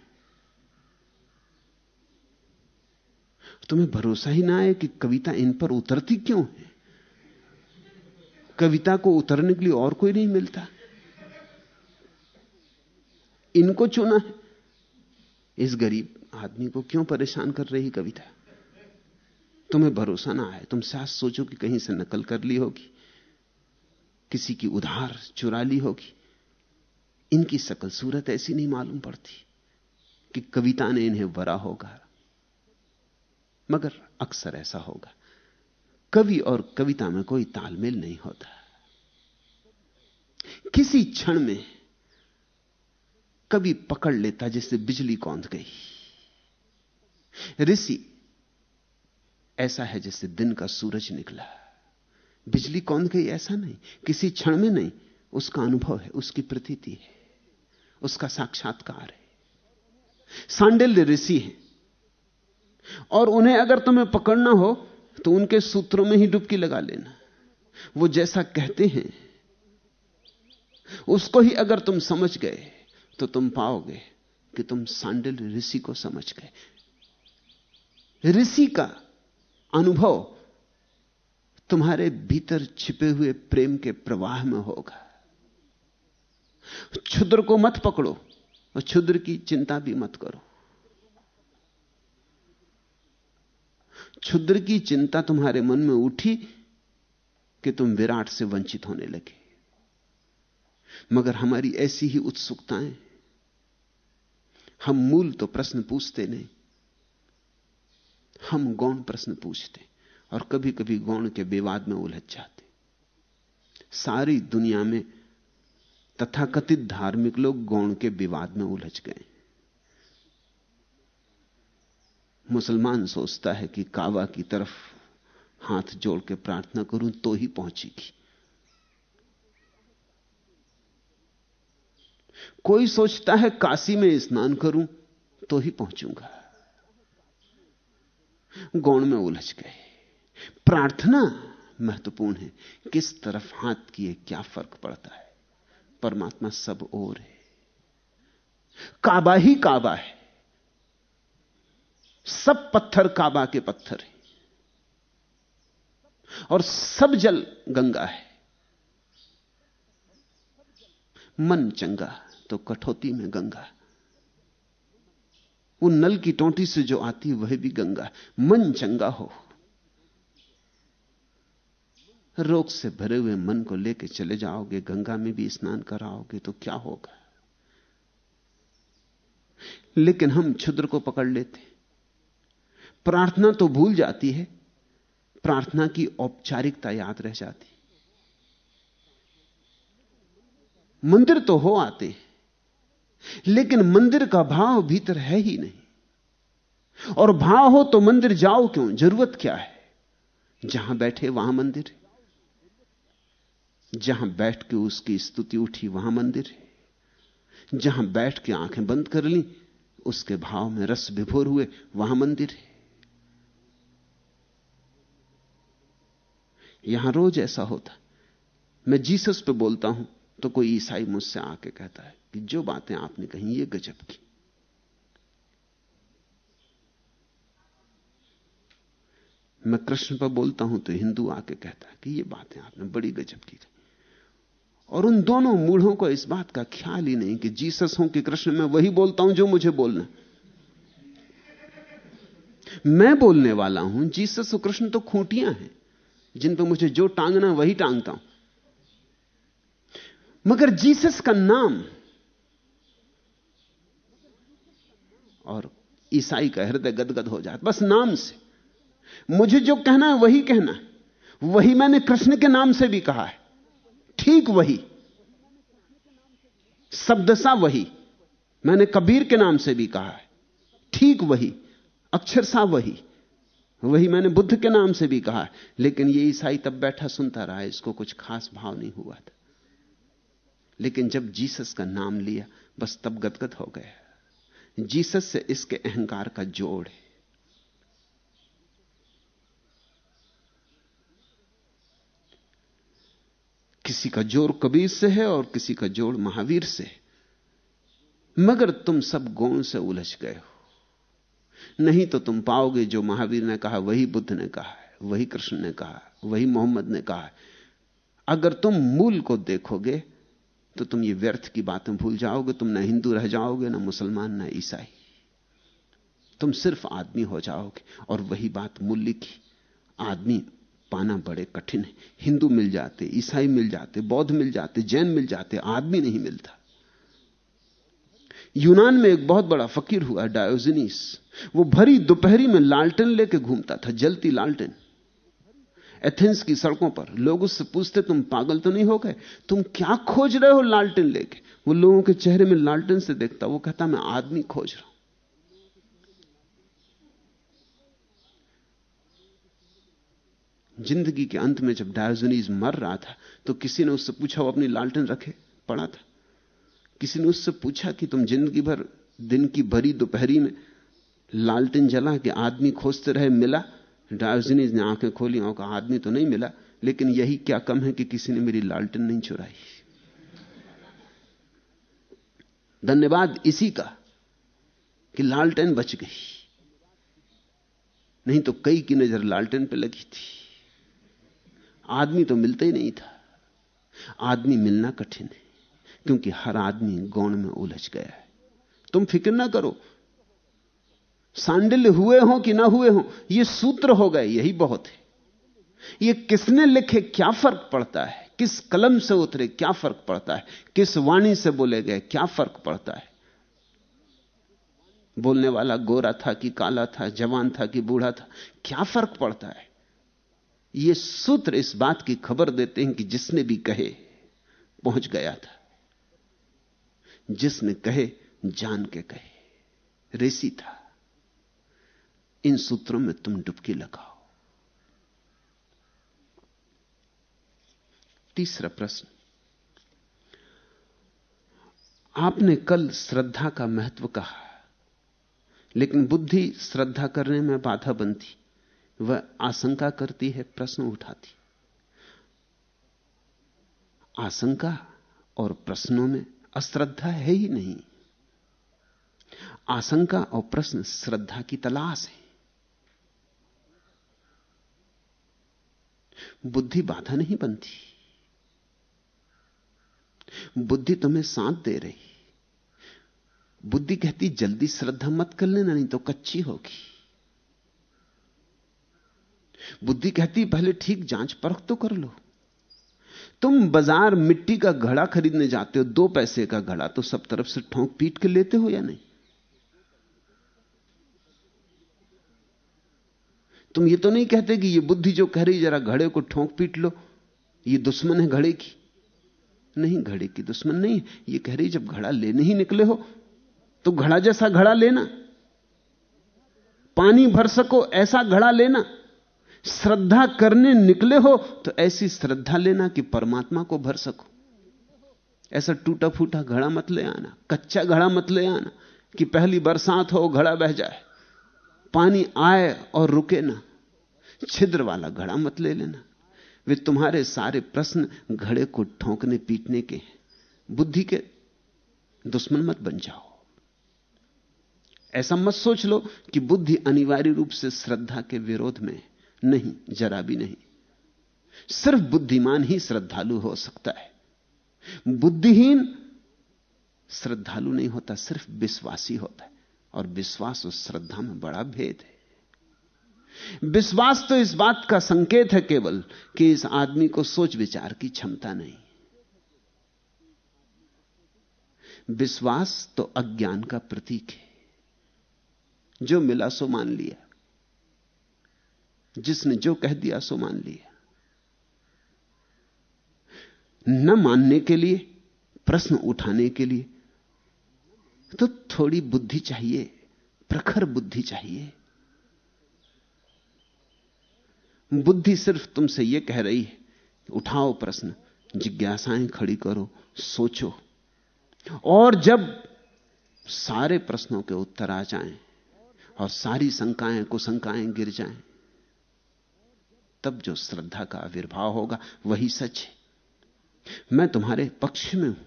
Speaker 2: तुम्हें भरोसा ही ना आए कि कविता इन पर उतरती क्यों है? कविता को उतरने के लिए और कोई नहीं मिलता। इनको चुना है। इस गरीब आदमी को क्यों परेशान कर रही कविता? तुम्हें भरोसा ना आए तुम सास सोचो कि कहीं से नकल कर ली होगी। किसी की उधार चुरा ली होगी। इनकी सकल सूरत ऐसी नहीं मालूम पड़ती कि कविता ने इन्हें वरा होगा। मगर अक्सर ऐसा होगा। कवि और कविता में कोई तालमेल नहीं होता। किसी क्षण में कभी पकड़ लेता जैसे बिजली कौंध गई। ऋषि, ऐसा है जैसे दिन का सूरज निकला। बिजली कौन गई? ऐसा नहीं। किसी क्षण में नहीं। उसका अनुभव है, उसकी प्रतीति है, उसका साक्षात्कार है। सांडिल्य ऋषि है। और उन्हें अगर तुम्हें पकड़ना हो तो उनके सूत्रों में ही डुबकी लगा लेना। वो जैसा कहते हैं, उसको ही अगर तुम समझ गए तो तुम पाओगे कि तुम सांडिल्य ऋषि को समझ गए। ऋषि का अनुभव तुम्हारे भीतर छिपे हुए प्रेम के प्रवाह में होगा। क्षुद्र को मत पकड़ो और क्षुद्र की चिंता भी मत करो। क्षुद्र की चिंता तुम्हारे मन में उठी कि तुम विराट से वंचित होने लगे। मगर हमारी ऐसी ही उत्सुकताएँ, हम मूल तो प्रश्न पूछते नहीं, हम गौण प्रश्न पूछते। और कभी कभी गौण के विवाद में उलझ जाते। सारी दुनिया में तथाकथित धार्मिक लोग गौण के विवाद में उलझ गए। मुसलमान सोचता है कि काबा की तरफ़ हाथ जोड़ के प्रार्थना करूँ तो ही पहुंचेगी। कोई सोचता है काशी में स्नान करूँ तो ही पहुंचूँगा। गौण में उलझ गए। प्रार्थना महत्वपूर्ण है। किस तरफ़ हाथ किए क्या फ़र्क पड़ता है? परमात्मा सब और है। काबा ही काबा है। सब पत्थर काबा के पत्थर है। और सब जल गंगा है। मन चंगा तो कठौती में गंगा। वो नल की टोंटी से जो आती, वह भी गंगा। मन चंगा हो। रोग से भरे हुए मन को लेकर चले जाओगे, गंगा में भी स्नान कराओगे तो क्या होगा? लेकिन हम क्षुद्र को पकड़ लेते। प्रार्थना तो भूल जाती है। प्रार्थना की औपचारिकता याद रह जाती। मंदिर तो हो आते हैं, लेकिन मंदिर का भाव भीतर है ही नहीं। और भाव हो तो मंदिर जाओ क्यों? ज़रूरत क्या है? जहाँ बैठे वहाँ मंदिर है। जहाँ बैठ के उसकी स्तुति उठी, वहाँ मंदिर है। जहाँ बैठ के आँखें बंद कर ली, उसके भाव में रस विभोर हुए, वहाँ मंदिर है। यहाँ रोज ऐसा होता। मैं जीसस पे बोलता हूँ तो कोई ईसाई मुझसे आके कहता है कि जो बातें आपने कही, ये गजब की। मैं कृष्ण पर बोलता हूँ तो हिंदू आके कहता है कि ये बातें आपने बड़ी गजब की और उन दोनों मूढ़ों को इस बात का ख्याल ही नहीं कि जीसस हूँ कि कृष्ण। मैं वही बोलता हूँ जो मुझे बोलना मैं बोलने वाला हूँ, जीसस और कृष्ण तो खूंटियाँ हैं, जिन पर मुझे जो टांगना वही टांगता हूँ। मगर जीसस का नाम और ईसाई का हृदय गदगद हो जाता बस नाम से। मुझे जो कहना है वही कहना है। वही मैंने कृष्ण के नाम से भी कहा है। ठीक वही। शब्दसा वही। मैंने कबीर के नाम से भी कहा है। ठीक वही। अक्षरशा वही। वही मैंने बुद्ध के नाम से भी कहा है। लेकिन ये ईसाई तब बैठा सुनता रहा इसको कुछ खास भाव नहीं हुआ था। लेकिन जब जीसस का नाम लिया, बस तब गदगद हो गया। जीसस से इसके अहंकार का जोड़ है। किसी का ज़ोर कबीर से है और किसी का जोड़ महावीर से है। मगर तुम सब गौण से उलझ गए हो। नहीं तो तुम पाओगे जो महावीर ने कहा, वही बुद्ध ने कहा है वही कृष्ण ने कहा, वही मोहम्मद ने कहा। है अगर तुम मूल को देखोगे तो तुम ये व्यर्थ की बातें भूल जाओगे। तुम ना हिंदू रह जाओगे, ना मुसलमान, ना ईसाई। तुम सिर्फ़ आदमी हो जाओगे और वही बात मूल्य की आदमी पाना बड़े कठिन है। हिंदू मिल जाते, ईसाई मिल जाते, बौद्ध मिल जाते, जैन मिल जाते, आदमी नहीं मिलता। यूनान में एक बहुत बड़ा फकीर हुआ, डायोजनीस। वो भरी दोपहरी में लालटेन लेके घूमता था, जलती लालटेन। एथेंस की सड़कों पर, लोग उससे पूछते, तुम पागल तो नहीं हो गए? तुम क्या खोज रहे हो लालटेन लेके? वो लोगों के चेहरे में लालटेन से देखता, वो कहता, मैं आदमी खोज रहा हूँ। ज़िंदगी के अंत में जब डायोजनीज मर रहा था तो किसी ने उससे पूछा, वो अपनी लालटेन रखे? पड़ा था। किसी ने उससे पूछा कि, तुम ज़िंदगी भर दिन की भरी दोपहरी में लालटेन जला कि आदमी खोजते रहे, मिला? डायोजनीज ने आँखें खोली और आदमी तो नहीं मिला, लेकिन यही क्या कम है कि किसी ने मेरी लालटेन नहीं चुराई। धन्यवाद इसी का कि लालटेन बच गई। नहीं तो कई की नज़र लालटेन पे लगी थी। आदमी तो मिलता ही नहीं था। आदमी मिलना कठिन है, क्योंकि हर आदमी गौण में उलझ गया है। तुम फ़िक्र ना करो, सांडिल्य हुए हो कि ना हुए हो, ये सूत्र हो गए, यही बहुत है। ये किसने लिखे, क्या फ़र्क पड़ता है? किस कलम से उतरे, क्या फ़र्क पड़ता है? किस वाणी से बोले गए, क्या फ़र्क पड़ता है? बोलने वाला गोरा था कि काला था, जवान था कि बूढ़ा था, क्या फ़र्क पड़ता है? ये सूत्र इस बात की खबर देते हैं कि जिसने भी कहे, पहुँच गया था। जिसने कहे, जान के कहे। रेसी था। इन सूत्रों में तुम डुबकी लगाओ। तीसरा प्रश्न। आपने कल श्रद्धा का महत्व कहा, लेकिन बुद्धि श्रद्धा करने में बाधा बनती। वह आशंका करती है, प्रश्न उठाती। आशंका और प्रश्नों में अश्रद्धा है ही नहीं। आशंका और प्रश्न श्रद्धा की तलाश है। बुद्धि बाधा नहीं बनती। बुद्धि तुम्हें साथ दे रही। बुद्धि कहती, जल्दी श्रद्धा मत कर लेना नहीं तो कच्ची होगी। बुद्धि कहती, पहले ठीक जाँच परख तो कर लो। तुम बाज़ार मिट्टी का घड़ा खरीदने जाते हो, दो पैसे का घड़ा तो सब तरफ़ से ठोंक पीट के लेते हो या नहीं? तुम ये तो नहीं कहते कि ये बुद्धि जो कह रही, जरा घड़े को ठोंक पीट लो, ये दुश्मन है घड़े की? नहीं, घड़े की दुश्मन नहीं ये कह रही, जब घड़ा लेने ही निकले हो तो घड़ा जैसा घड़ा लेना। पानी भर सको, ऐसा घड़ा लेना। श्रद्धा करने निकले हो तो ऐसी श्रद्धा लेना कि परमात्मा को भर सको। ऐसा टूटा फूटा घड़ा मत ले आना, कच्चा घड़ा मत ले आना, कि पहली बरसात हो, घड़ा बह जाए। पानी आए और रुके ना, छिद्र वाला घड़ा मत ले लेना। वे तुम्हारे सारे प्रश्न घड़े को ठोंकने, पीटने के बुद्धि के दुश्मन मत बन जाओ। ऐसा मत सोच लो कि बुद्धि अनिवार्य रूप से श्रद्धा के विरोध में नहीं, जरा भी नहीं। सिर्फ़ बुद्धिमान ही श्रद्धालु हो सकता है। बुद्धिहीन श्रद्धालु नहीं होता, सिर्फ़ विश्वासी होता है। और विश्वास और श्रद्धा में बड़ा भेद है। विश्वास तो इस बात का संकेत है केवल कि इस आदमी को सोच विचार की क्षमता नहीं। विश्वास तो अज्ञान का प्रतीक है। जो मिला सो मान लिया। जिसने जो कह दिया सो मान लिया न मानने के लिए, प्रश्न उठाने के लिए तो थोड़ी बुद्धि चाहिए, प्रखर बुद्धि चाहिए। बुद्धि सिर्फ़ तुमसे यह कह रही है, उठाओ प्रश्न, जिज्ञासाएँ खड़ी करो, सोचो। और जब सारे प्रश्नों के उत्तर आ जाएँ, और सारी शंकाएँ, कुशंकाएँ गिर जाएँ तब जो श्रद्धा का आविर्भाव होगा, वही सच है। मैं तुम्हारे पक्ष में हूँ।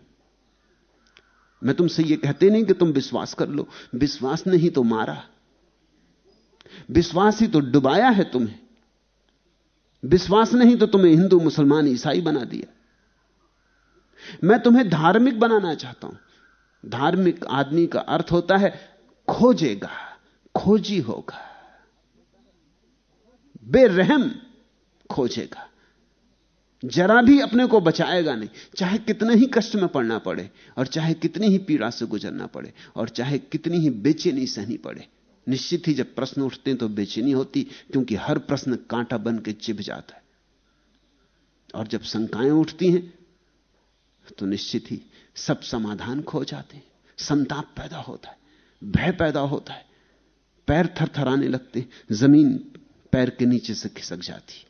Speaker 2: मैं तुमसे यह कहते नहीं कि तुम विश्वास कर लो। विश्वास नहीं तो मारा। विश्वास ही तो डुबाया है तुम्हें। विश्वास नहीं तो तुम्हें हिंदू, मुसलमान, ईसाई बना दिया। मैं तुम्हें धार्मिक बनाना चाहता हूँ। धार्मिक आदमी का अर्थ होता है, खोजेगा, खोजी होगा। बेरहम। खोजेगा। जरा भी अपने को बचाएगा नहीं। चाहे कितने ही कष्ट में पड़ना पड़े और चाहे कितनी ही पीड़ा से गुजरना पड़े और चाहे कितनी ही बेचैनी सहनी पड़े। निश्चित ही जब प्रश्न उठते हैं तो बेचैनी होती, क्योंकि हर प्रश्न कांटा बन के चिप जाता है। और जब शंकाएँ उठती हैं तो निश्चित ही सब समाधान खो जाते हैं। संताप पैदा होता है, भय पैदा होता है। पैर थरथराने लगते ज़मीन पैर के नीचे से खिसक जाती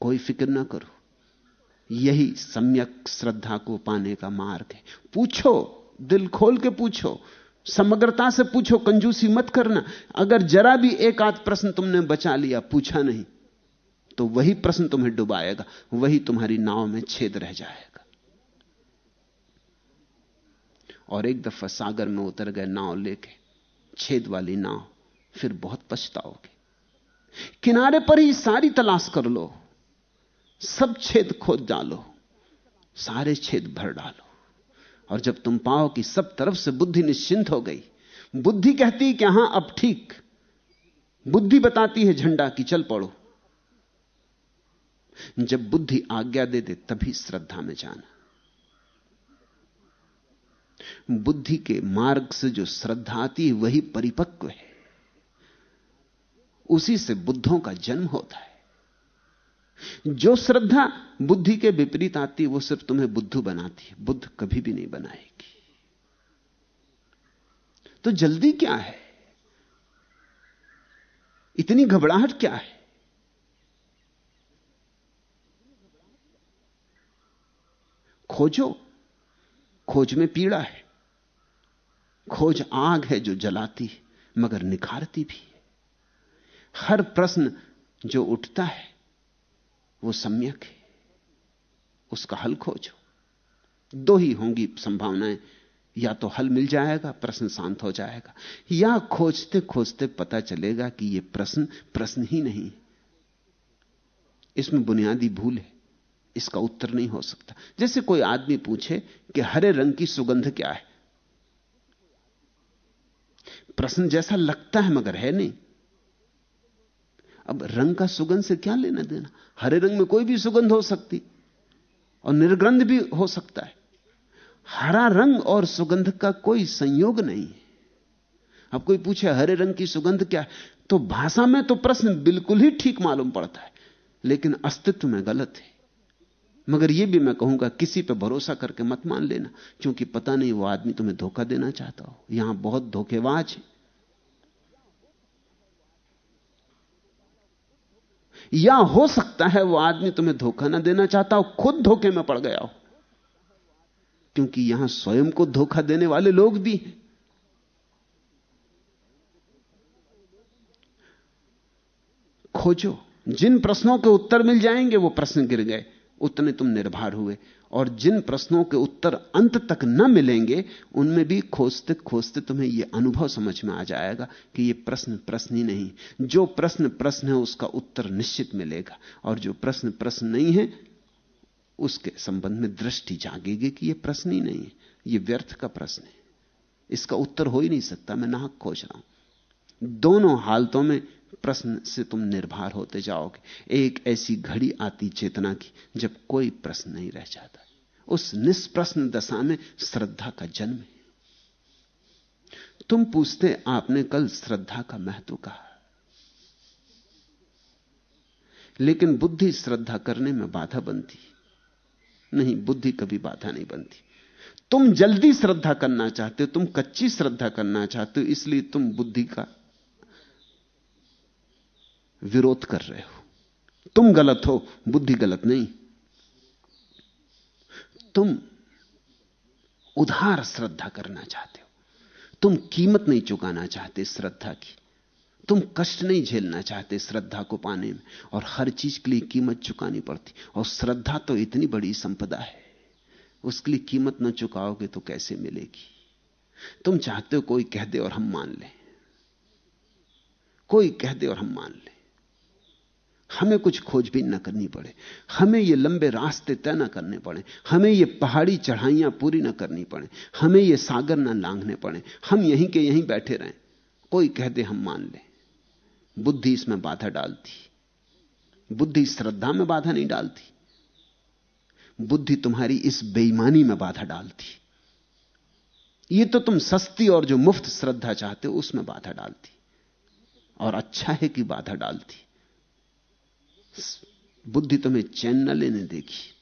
Speaker 2: कोई फ़िक्र ना करो। यही सम्यक श्रद्धा को पाने का मार्ग है। पूछो, दिल खोल के पूछो, समग्रता से पूछो, कंजूसी मत करना। अगर जरा भी एक आध प्रश्न तुमने बचा लिया, पूछा नहीं तो वही प्रश्न तुम्हें डुबाएगा, वही तुम्हारी नाव में छेद रह जाएगा। और एक दफ़ा सागर में उतर गए नाव लेके, छेद वाली नाव, फिर बहुत पछताओगे। किनारे पर ही सारी तलाश कर लो। सब छेद खोद डालो, सारे छेद भर डालो। और जब तुम पाओ कि सब तरफ़ से बुद्धि निश्चिंत हो गई, बुद्धि कहती कि हाँ, अब ठीक। बुद्धि बताती है झंडा कि चल पड़ो। जब बुद्धि आज्ञा दे दे, तभी श्रद्धा में जाना। बुद्धि के मार्ग से जो श्रद्धा आती है, वही परिपक्व है। उसी से बुद्धों का जन्म होता है। जो श्रद्धा बुद्धि के विपरीत आती वो सिर्फ़ तुम्हें बुद्धू बनाती है। बुद्ध कभी भी नहीं बनाएगी। तो जल्दी क्या है? इतनी घबराहट क्या है? खोजो। खोज में पीड़ा है। खोज आग है जो जलाती मगर निखारती भी है। हर प्रश्न जो उठता है वो सम्यक है। उसका हल खोजो। दो ही होंगी संभावनाएँ। या तो हल मिल जाएगा, प्रश्न शांत हो जाएगा। या खोजते खोजते पता चलेगा कि यह प्रश्न प्रश्न ही नहीं इसमें बुनियादी भूल है। इसका उत्तर नहीं हो सकता। जैसे कोई आदमी पूछे कि हरे रंग की सुगंध क्या है? प्रश्न जैसा लगता है मगर है नहीं। अब रंग का सुगंध से क्या लेना देना? हरे रंग में कोई भी सुगंध हो सकती, और निर्गंध भी हो सकता है। हरा रंग और सुगंध का कोई संयोग नहीं है। अब कोई पूछे, हरे रंग की सुगंध क्या है? तो भाषा में तो प्रश्न बिल्कुल ही ठीक मालूम पड़ता है, लेकिन अस्तित्व में गलत है। मगर यह भी मैं कहूँगा, किसी पर भरोसा करके मत मान लेना, क्योंकि पता नहीं वो आदमी तुम्हें धोखा देना चाहता हो। यहाँ बहुत धोखेबाज है। या हो सकता है वो आदमी तुम्हें धोखा ना देना चाहता हो, खुद धोखे में पड़ गया हो। क्योंकि यहाँ स्वयं को धोखा देने वाले लोग भी खोजो, जिन प्रश्नों के उत्तर मिल जाएँगे वो प्रश्न गिर गए, उतने तुम निर्भर हुए। और जिन प्रश्नों के उत्तर अंत तक न मिलेंगे, उनमें भी खोजते खोजते तुम्हें यह अनुभव समझ में आ जाएगा कि यह प्रश्न प्रश्न ही नहीं। जो प्रश्न प्रश्न है, उसका उत्तर निश्चित मिलेगा। और जो प्रश्न प्रश्न नहीं है, उसके संबंध में दृष्टि जागेगी कि यह प्रश्न ही नहीं है। यह व्यर्थ का प्रश्न है। इसका उत्तर हो ही नहीं सकता। मैं नाहक खोज रहा हूँ। दोनों हालतों में प्रश्न से तुम निर्भर होते जाओगे। एक ऐसी घड़ी आती चेतना की, जब कोई प्रश्न नहीं रह जाता। उस निष्प्रश्न दशा में श्रद्धा का जन्म है। तुम पूछते, आपने कल श्रद्धा का महत्व कहा। लेकिन बुद्धि श्रद्धा करने में बाधा बनती। नहीं, बुद्धि कभी बाधा नहीं बनती। तुम जल्दी श्रद्धा करना चाहते हो, तुम कच्ची श्रद्धा करना चाहते हो, इसलिए तुम बुद्धि का विरोध कर रहे हो। तुम गलत हो, बुद्धि गलत नहीं। तुम उधार श्रद्धा करना चाहते हो। तुम कीमत नहीं चुकाना चाहते श्रद्धा की। तुम कष्ट नहीं झेलना चाहते श्रद्धा को पाने में। और हर चीज़ के लिए कीमत चुकानी पड़ती। और श्रद्धा तो इतनी बड़ी संपदा है। उसके लिए कीमत ना चुकाओगे तो कैसे मिलेगी? तुम चाहते हो कोई कह दे और हम मान लें। कोई कह दे और हम मान लें। हमें कुछ खोजबीन न करनी पड़े। हमें ये लंबे रास्ते तय न करने पड़े। हमें ये पहाड़ी चढ़ाइयाँ पूरी न करनी पड़े। हमें ये सागर न लांघने पड़े। हम यहीं के यहीं बैठे रहें। कोई कह दे हम मान लें। बुद्धि इसमें बाधा डालती। बुद्धि श्रद्धा में बाधा नहीं डालती। बुद्धि तुम्हारी इस बेईमानी में बाधा डालती। ये तो तुम सस्ती और जो मुफ़्त श्रद्धा चाहते हो, उसमें बाधा डालती। और अच्छा है कि बाधा डालती। बुद्धि तुम्हें चैन न लेने देगी।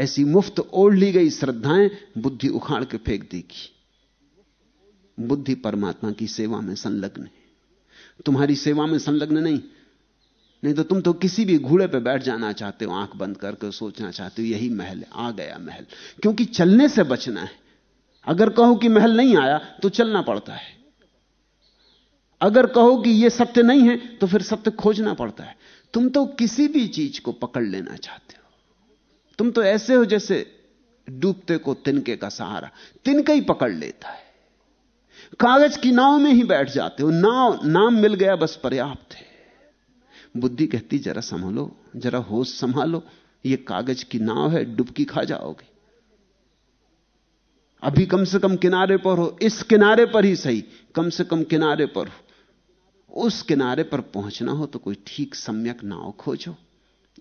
Speaker 2: ऐसी मुफ़्त ओढ़ ली गई श्रद्धाएँ बुद्धि उखाड़ के फेंक देगी। बुद्धि परमात्मा की सेवा में संलग्न है। तुम्हारी सेवा में संलग्न नहीं। नहीं तो तुम तो किसी भी घोड़े पर बैठ जाना चाहते हो, आँख बंद करके सोचना चाहते हो, यही महल है, आ गया महल। क्योंकि चलने से बचना है। अगर कहो कि महल नहीं आया तो चलना पड़ता है। अगर कहो कि यह सत्य नहीं है तो फिर सत्य खोजना पड़ता है। तुम तो किसी भी चीज़ को पकड़ लेना चाहते हो। तुम तो ऐसे हो जैसे डूबते को तिनके का सहारा, तिनके ही पकड़ लेता है। कागज़ की नाव में ही बैठ जाते हो, नाव, नाम मिल गया, बस पर्याप्त है। बुद्धि कहती, जरा संभालो, जरा होश संभालो, ये कागज़ की नाव है, डुबकी खा जाओगे। अभी कम से कम किनारे पर हो, इस किनारे पर ही सही, कम से कम किनारे पर हो। उस किनारे पर पहुँचना हो तो कोई ठीक सम्यक नाव खोजो।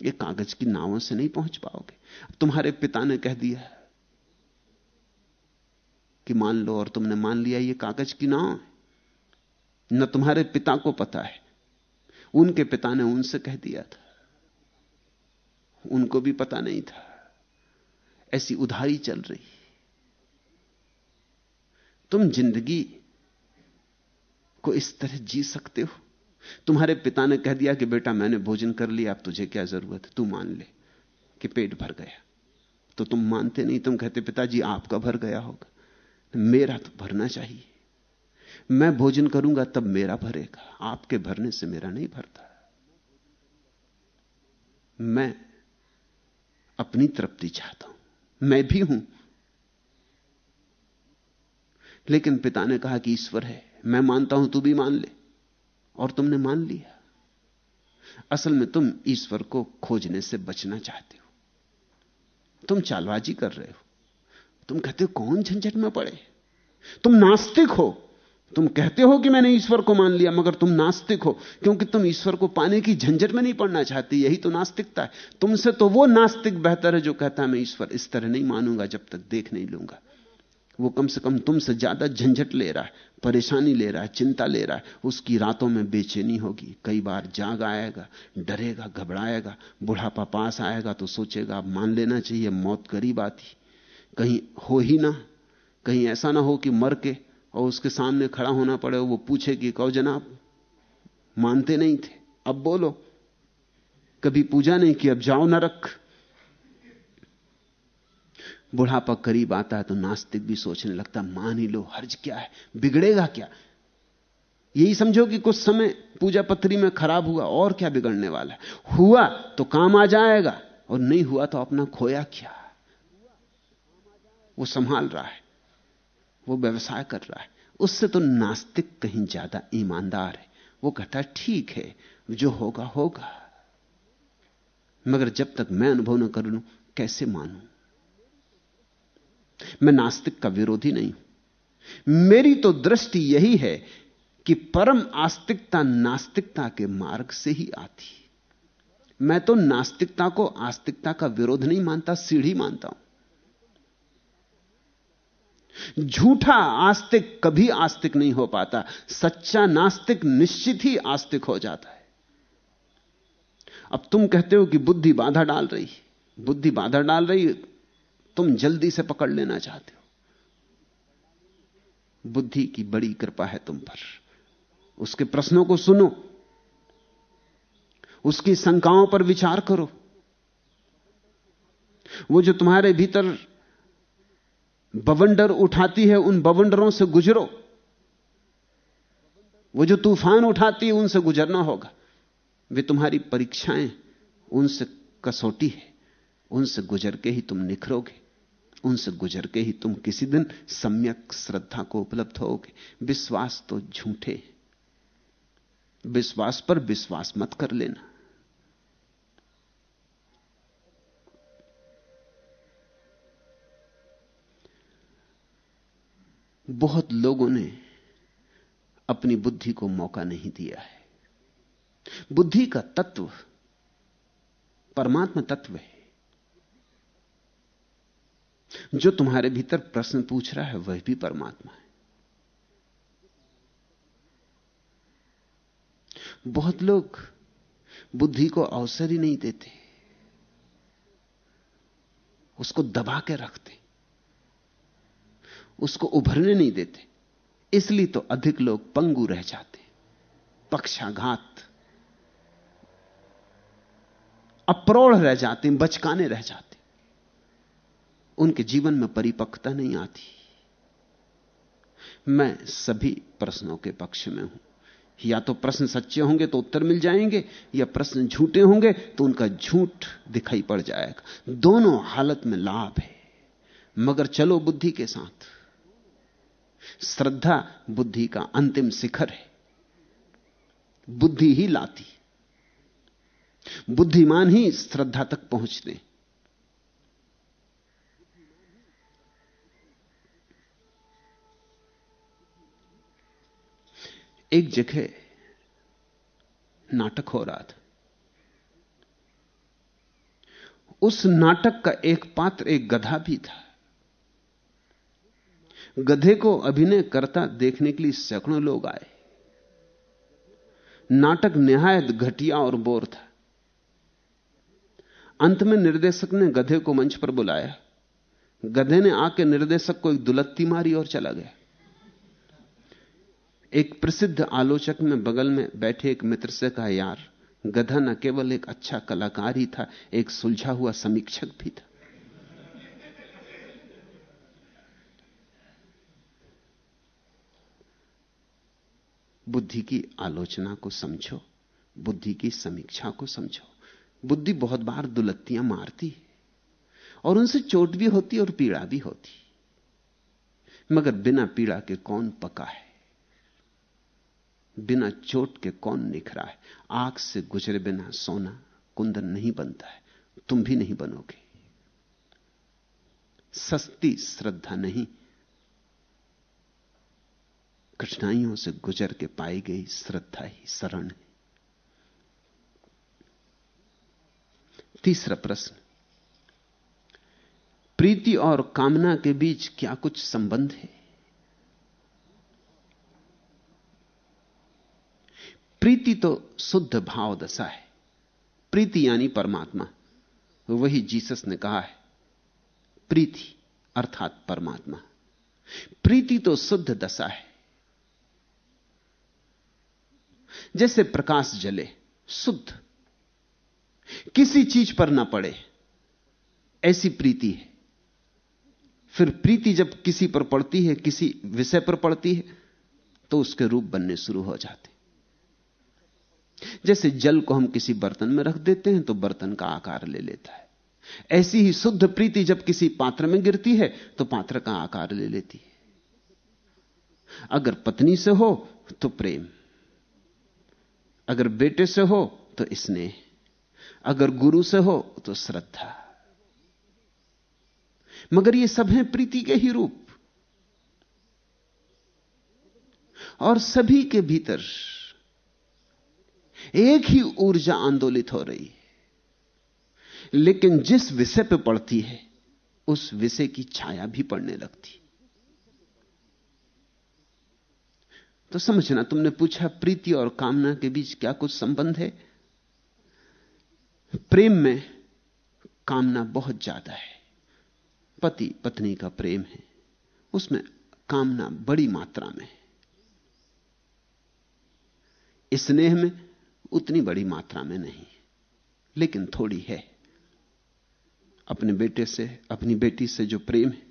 Speaker 2: ये कागज़ की नावों से नहीं पहुँच पाओगे। तुम्हारे पिता ने कह दिया कि मान लो और तुमने मान लिया ये कागज़ की नाव है। न तुम्हारे पिता को पता है। उनके पिता ने उनसे कह दिया था। उनको भी पता नहीं था। ऐसी उधारी चल रही। तुम ज़िंदगी को इस तरह जी सकते हो? तुम्हारे पिता ने कह दिया कि बेटा, मैंने भोजन कर लिया, अब तुझे क्या ज़रूरत? है तू मान ले कि पेट भर गया। तो तुम मानते नहीं, तुम कहते, पिताजी, आपका भर गया होगा। मेरा तो भरना चाहिए। मैं भोजन करूँगा, तब मेरा भरेगा। आपके भरने से मेरा नहीं भरता। मैं अपनी तृप्ति चाहता हूँ। मैं भी हूँ। लेकिन पिता ने कहा कि ईश्वर है। मैं मानता हूँ तू भी मान ले। और तुमने मान लिया। असल में तुम ईश्वर को खोजने से बचना चाहते हो। तुम चालबाजी कर रहे हो। तुम कहते हो, कौन झंझट में पड़े? तुम नास्तिक हो। तुम कहते हो कि मैंने ईश्वर को मान लिया, मगर तुम नास्तिक हो। क्योंकि तुम ईश्वर को पाने की झंझट में नहीं पड़ना चाहते, यही तो नास्तिकता है। तुमसे तो वो नास्तिक बेहतर है जो कहता है, मैं ईश्वर इस तरह नहीं मानूँगा, जब तक देख नहीं लूँगा। वो कम से कम तुमसे ज़्यादा झंझट ले रहा है, परेशानी ले रहा है, चिंता ले रहा है। उसकी रातों में बेचैनी होगी। कई बार जाग आएगा, डरेगा, घबराएगा, बुढ़ापा पास आएगा तो सोचेगा, अब मान लेना चाहिए, मौत करीब आती कहीं हो ही ना, कहीं ऐसा ना हो कि मर के और उसके सामने खड़ा होना पड़े वो पूछे कि, कहो जनाब, मानते नहीं थे, अब बोलो। कभी पूजा नहीं कि, अब जाओ न रख बुढ़ापा करीब आता है तो नास्तिक भी सोचने लगता मान ही लो, हर्ज क्या है? बिगड़ेगा क्या? यही समझो कि कुछ समय पूजा पत्री में खराब हुआ, और क्या बिगड़ने वाला है? हुआ तो काम आ जाएगा, और नहीं हुआ तो अपना खोया क्या? वो संभाल रहा है, वो व्यवसाय कर रहा है। उससे तो नास्तिक कहीं ज़्यादा ईमानदार है। वो कहता ठीक है, जो होगा होगा। मगर जब तक मैं अनुभव न कर लू, कैसे मानूं? मैं नास्तिक का विरोधी नहीं मेरी तो दृष्टि यही है कि परम आस्तिकता नास्तिकता के मार्ग से ही आती मैं तो नास्तिकता को आस्तिकता का विरोध नहीं मानता, सीढ़ी मानता हूँ। झूठा आस्तिक कभी आस्तिक नहीं हो पाता, सच्चा नास्तिक निश्चित ही आस्तिक हो जाता है। अब तुम कहते हो कि बुद्धि बाधा डाल रही बुद्धि बाधा डाल रही तुम जल्दी से पकड़ लेना चाहते हो। बुद्धि की बड़ी कृपा है तुम पर। उसके प्रश्नों को सुनो। उसकी शंकाओं पर विचार करो। वो जो तुम्हारे भीतर बवंडर उठाती है, उन बवंडरों से गुजरो। वो जो तूफ़ान उठाती है, उनसे गुजरना होगा। वे तुम्हारी परीक्षाएँ, उनसे कसौटी है। उनसे गुजर के ही तुम निखरोगे। उनसे गुजर के ही तुम किसी दिन सम्यक श्रद्धा को उपलब्ध होगे। विश्वास तो झूठे विश्वास पर विश्वास मत कर लेना। बहुत लोगों ने अपनी बुद्धि को मौका नहीं दिया है। बुद्धि का तत्व परमात्मा तत्व है। जो तुम्हारे भीतर प्रश्न पूछ रहा है, वह भी परमात्मा है। बहुत लोग बुद्धि को अवसर ही नहीं देते, उसको दबा के रखते, उसको उभरने नहीं देते, इसलिए तो अधिक लोग पंगु रह जाते पक्षाघात, अप्रोढ़ रह जाते बचकाने रह जाते उनके जीवन में परिपक्वता नहीं आती। मैं सभी प्रश्नों के पक्ष में हूँ। या तो प्रश्न सच्चे होंगे तो उत्तर मिल जाएँगे, या प्रश्न झूठे होंगे तो उनका झूठ दिखाई पड़ जाएगा। दोनों हालत में लाभ है। मगर चलो बुद्धि के साथ। श्रद्धा बुद्धि का अंतिम शिखर है। बुद्धि ही लाती। बुद्धिमान ही श्रद्धा तक पहुँचते। एक जगह नाटक हो रहा था। उस नाटक का एक पात्र, एक गधा भी था। गधे को अभिनय करता देखने के लिए सैकड़ों लोग आए। नाटक निहायत घटिया और बोर था। अंत में निर्देशक ने गधे को मंच पर बुलाया। गधे ने आके निर्देशक को एक दुलत्ती मारी और चला गया। एक प्रसिद्ध आलोचक में बगल में बैठे एक मित्र से कहा, यार, गधा न केवल एक अच्छा कलाकार ही था, एक सुलझा हुआ समीक्षक भी था। बुद्धि की आलोचना को समझो, बुद्धि की समीक्षा को समझो। बुद्धि बहुत बार दुलत्तियाँ मारती है, और उनसे चोट भी होती और पीड़ा भी होती मगर बिना पीड़ा के कौन पका है? बिना चोट के कौन निखरा है? आग से गुजरे बिना सोना कुंदन नहीं बनता है। तुम भी नहीं बनोगे। सस्ती श्रद्धा नहीं। कठिनाइयों से गुजर के पाई गई श्रद्धा ही शरण है। तीसरा प्रश्न। प्रीति और कामना के बीच क्या कुछ संबंध है? प्रीति तो शुद्ध भाव दशा है। प्रीति यानी परमात्मा। वही जीसस ने कहा है, प्रीति अर्थात परमात्मा। प्रीति तो शुद्ध दशा है। जैसे प्रकाश जले, शुद्ध। किसी चीज़ पर ना पड़े, ऐसी प्रीति है। फिर प्रीति जब किसी पर पड़ती है, किसी विषय पर पड़ती है तो उसके रूप बनने शुरू हो जाते जैसे जल को हम किसी बर्तन में रख देते हैं तो बर्तन का आकार ले लेता है। ऐसी ही शुद्ध प्रीति जब किसी पात्र में गिरती है तो पात्र का आकार ले लेती है। अगर पत्नी से हो तो प्रेम। अगर बेटे से हो तो स्नेह। अगर गुरु से हो तो श्रद्धा। मगर ये सब हैं प्रीति के ही रूप। और सभी के भीतर एक ही ऊर्जा आंदोलित हो रही है। लेकिन जिस विषय पे पड़ती है, उस विषय की छाया भी पड़ने लगती। तो समझना, तुमने पूछा प्रीति और कामना के बीच क्या कुछ संबंध है? प्रेम में कामना बहुत ज़्यादा है। पति, पत्नी का प्रेम है। उसमें कामना बड़ी मात्रा में है। स्नेह में उतनी बड़ी मात्रा में नहीं, लेकिन थोड़ी है। अपने बेटे से, अपनी बेटी से जो प्रेम है,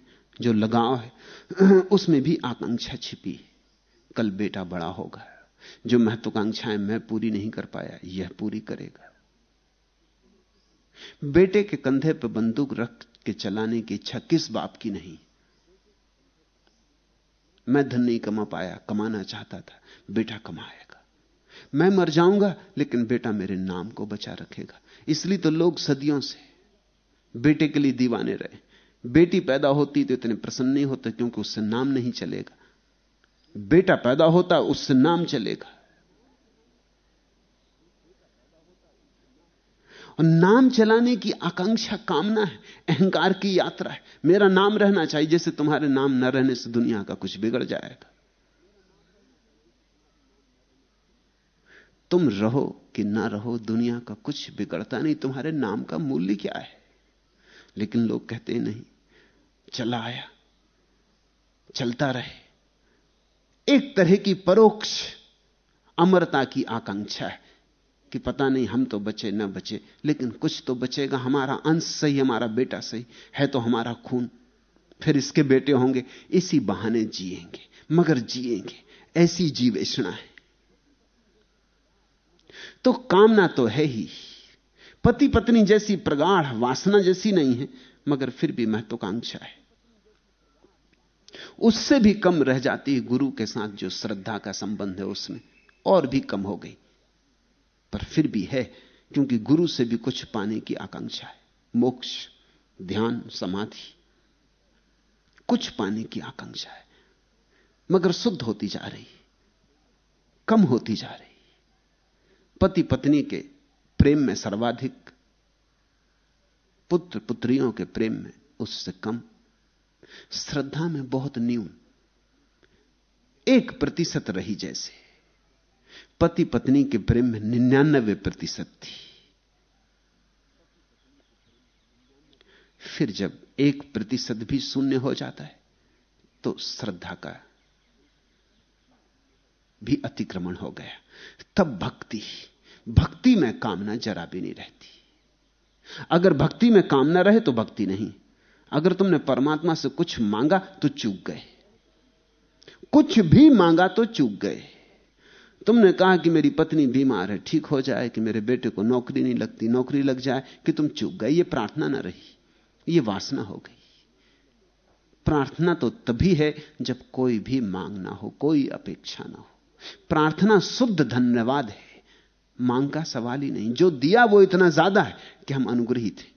Speaker 2: जो लगाव है, उसमें भी आकांक्षा छिपी कल बेटा बड़ा होगा, जो महत्वाकांक्षाएँ मैं पूरी नहीं कर पाया, यह पूरी करेगा। बेटे के कंधे पर बंदूक रख के चलाने की इच्छा किस बाप की नहीं? मैं धन नहीं कमा पाया, कमाना चाहता था, बेटा कमाएगा। मैं मर जाऊँगा, लेकिन बेटा मेरे नाम को बचा रखेगा। इसलिए तो लोग सदियों से बेटे के लिए दीवाने रहे। बेटी पैदा होती तो इतने प्रसन्न नहीं होते क्योंकि उससे नाम नहीं चलेगा। बेटा पैदा होता, उससे नाम चलेगा। और नाम चलाने की आकांक्षा, कामना है, अहंकार की यात्रा है। मेरा नाम रहना चाहिए, जैसे तुम्हारे नाम न रहने से दुनिया का कुछ बिगड़ जाएगा। तुम रहो कि ना रहो, दुनिया का कुछ बिगड़ता नहीं, तुम्हारे नाम का मूल्य क्या है? लेकिन लोग कहते नहीं, चला आया, चलता रहे। एक तरह की परोक्ष अमरता की आकांक्षा है कि पता नहीं हम तो बचे ना बचे, लेकिन कुछ तो बचेगा। हमारा अंश सही, हमारा बेटा सही, है तो हमारा खून। फिर इसके बेटे होंगे, इसी बहाने जिएँगे, मगर जिएँगे, ऐसी जीवेषणा है। तो कामना तो है ही। पति पत्नी जैसी प्रगाढ़ वासना जैसी नहीं है, मगर फिर भी महत्वाकांक्षा है। उससे भी कम रह जाती है गुरु के साथ जो श्रद्धा का संबंध है उसमें, और भी कम हो गई। पर फिर भी है, क्योंकि गुरु से भी कुछ पाने की आकांक्षा है। मोक्ष, ध्यान, समाधि, कुछ पाने की आकांक्षा है। मगर शुद्ध होती जा रही, कम होती जा रही। पति पत्नी के प्रेम में सर्वाधिक पुत्र पुत्रियों के प्रेम में उससे कम। श्रद्धा में बहुत न्यून। एक प्रतिशत रही जैसे। पति पत्नी के प्रेम में निन्यानबे प्रतिशत थी। फिर जब एक प्रतिशत भी शून्य हो जाता है तो श्रद्धा का भी अतिक्रमण हो गया। तब भक्ति भक्ति में कामना जरा भी नहीं रहती। अगर भक्ति में कामना रहे तो भक्ति नहीं। अगर तुमने परमात्मा से कुछ मांगा तो चूक गए। कुछ भी मांगा तो चूक गए। तुमने कहा कि मेरी पत्नी बीमार है, ठीक हो जाए कि मेरे बेटे को नौकरी नहीं लगती, नौकरी लग जाए कि तुम चूक गए, ये प्रार्थना ना रही। ये वासना हो गई। प्रार्थना तो तभी है जब कोई भी मांग ना हो, कोई अपेक्षा ना हो। प्रार्थना शुद्ध धन्यवाद है। मांग का सवाल ही नहीं। जो दिया वो इतना ज़्यादा है कि हम अनुग्रहित हैं।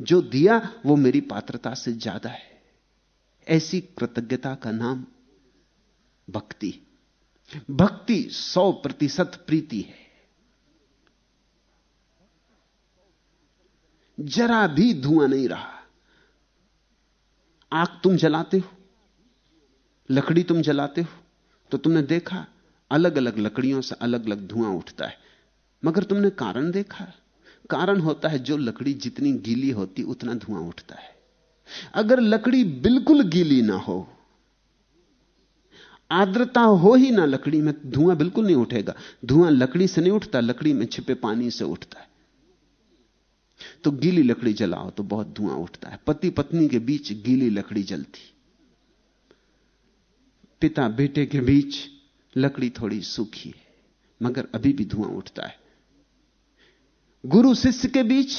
Speaker 2: जो दिया वो मेरी पात्रता से ज़्यादा है। ऐसी कृतज्ञता का नाम भक्ति। भक्ति सौ प्रतिशत प्रीति है। जरा भी धुआँ नहीं रहा। आग तुम जलाते हो, लकड़ी तुम जलाते हो तो तुमने देखा अलग अलग लकड़ियों से अलग अलग धुआँ उठता है। मगर तुमने कारण देखा? कारण होता है जो लकड़ी जितनी गीली होती, उतना धुआँ उठता है। अगर लकड़ी बिल्कुल गीली ना हो, आर्द्रता हो ही ना लकड़ी में, धुआँ बिल्कुल नहीं उठेगा। धुआँ लकड़ी से नहीं उठता, लकड़ी में छिपे पानी से उठता है। तो गीली लकड़ी जलाओ तो बहुत धुआँ उठता है। पति पत्नी के बीच गीली लकड़ी जलती। पिता बेटे के बीच लकड़ी थोड़ी सूखी है, मगर अभी भी धुआँ उठता है। गुरु शिष्य के बीच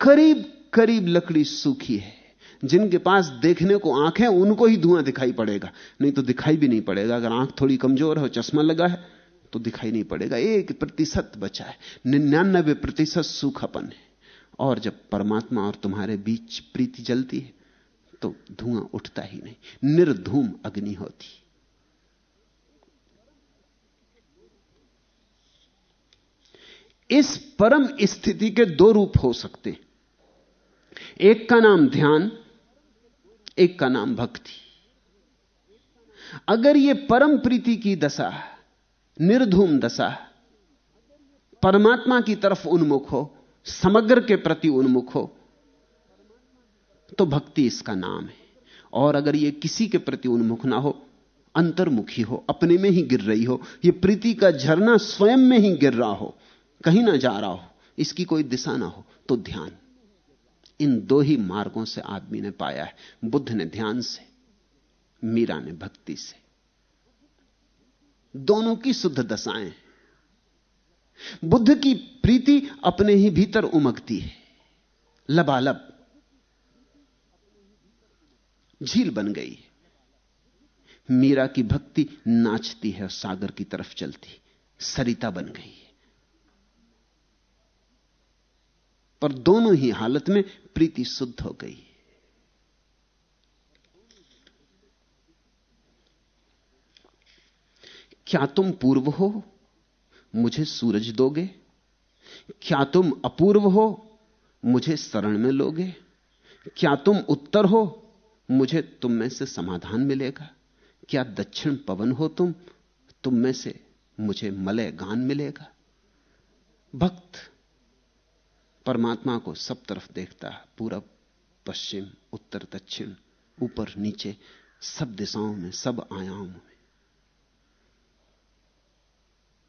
Speaker 2: करीब करीब लकड़ी सूखी है। जिनके पास देखने को आँख है उनको ही धुआँ दिखाई पड़ेगा। नहीं तो दिखाई भी नहीं पड़ेगा। अगर आँख थोड़ी कमज़ोर है चश्मा लगा है तो दिखाई नहीं पड़ेगा। एक प्रतिशत बचा है। निन्यानबे प्रतिशत सूखापन है। और जब परमात्मा और तुम्हारे बीच प्रीति जलती है तो धुआँ उठता ही नहीं। निर्धूम अग्नि होती। इस परम स्थिति के दो रूप हो सकते एक का नाम ध्यान, एक का नाम भक्ति। अगर यह परम प्रीति की दशा निर्धूम दशा परमात्मा की तरफ़ उन्मुख हो, समग्र के प्रति उन्मुख हो तो भक्ति इसका नाम है। और अगर यह किसी के प्रति उन्मुख ना हो, अंतर्मुखी हो, अपने में ही गिर रही हो यह प्रीति का झरना स्वयं में ही गिर रहा हो कहीं ना जा रहा हो, इसकी कोई दिशा ना हो तो ध्यान। इन दो ही मार्गों से आदमी ने पाया है। बुद्ध ने ध्यान से, मीरा ने भक्ति से। दोनों की शुद्ध दशाएँ। बुद्ध की प्रीति अपने ही भीतर उमगती है। लबालब। झील बन गई। मीरा की भक्ति नाचती है और सागर की तरफ़ चलती। सरिता बन गई। पर दोनों ही हालत में प्रीति शुद्ध हो गई। क्या तुम पूर्व हो? मुझे सूरज दोगे। क्या तुम अपूर्व हो? मुझे शरण में लोगे। क्या तुम उत्तर हो? मुझे तुम में से समाधान मिलेगा। क्या दक्षिण पवन हो तुम? तुम में से मुझे मलय गान मिलेगा। भक्त परमात्मा को सब तरफ़ देखता है, पूरब, पश्चिम, उत्तर, दक्षिण, ऊपर, नीचे, सब दिशाओं में, सब आयामों में।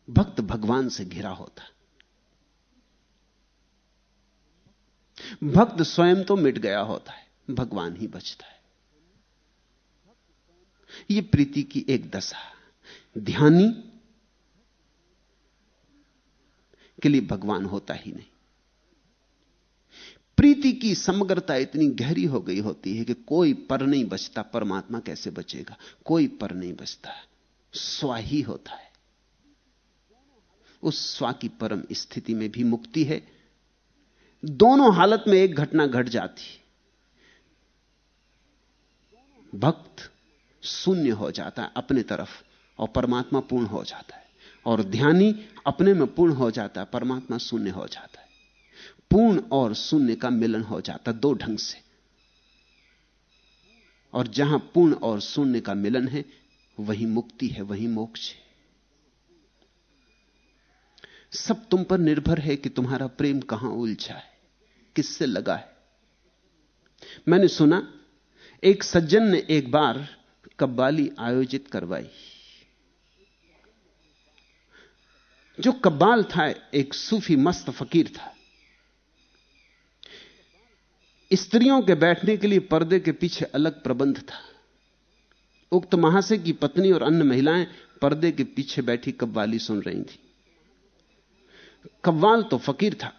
Speaker 2: भक्त भगवान से घिरा होता है। भक्त स्वयं तो मिट गया होता है, भगवान ही बचता है। यह प्रीति की एक दशा ध्यानी के लिए भगवान होता ही नहीं। प्रीति की समग्रता इतनी गहरी हो गई होती है कि कोई पर नहीं बचता, परमात्मा कैसे बचेगा? कोई पर नहीं बचता स्वा ही होता है। उस स्वा की परम स्थिति में भी मुक्ति है। दोनों हालत में एक घटना घट गट जाती भक्त शून्य हो जाता है अपने तरफ़ और परमात्मा पूर्ण हो जाता है। और ध्यानी अपने में पूर्ण हो जाता है, परमात्मा शून्य हो जाता है। पूर्ण और शून्य का मिलन हो जाता दो ढंग से। और जहाँ पूर्ण और शून्य का मिलन है, वही मुक्ति है, वही मोक्ष है। सब तुम पर निर्भर है कि तुम्हारा प्रेम कहाँ उलझा है, किससे लगा है। मैंने सुना, एक सज्जन ने एक बार कब्बाली आयोजित करवाई। जो कब्बाल था, एक सूफी मस्त फकीर था। स्त्रियों के बैठने के लिए पर्दे के पीछे अलग प्रबंध था। उक्त महाशय की पत्नी और अन्य महिलाएँ पर्दे के पीछे बैठी कव्वाली सुन रही थी। कव्वाल तो फकीर था,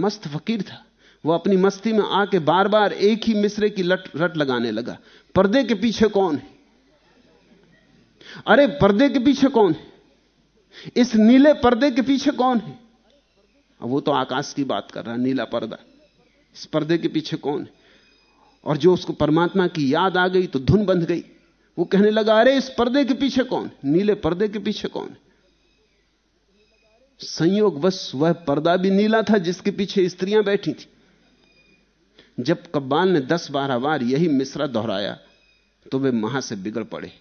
Speaker 2: मस्त फकीर था। वो अपनी मस्ती में आके बार बार एक ही मिसरे की लट, रट लगाने लगा। पर्दे के पीछे कौन है? अरे, पर्दे के पीछे कौन है? इस नीले पर्दे के पीछे कौन है? वो तो आकाश की बात कर रहा है, नीला पर्दा। इस पर्दे के पीछे कौन है? और जो उसको परमात्मा की याद आ गई तो धुन बंध गई। वो कहने लगा, अरे, इस पर्दे के पीछे कौन? नीले पर्दे के पीछे कौन संयोग बस वह पर्दा भी नीला था जिसके पीछे स्त्रियाँ बैठी थी। जब कब्बाल ने दस बारह बार यही मिश्रा दोहराया तो वे महा से बिगड़ पड़े,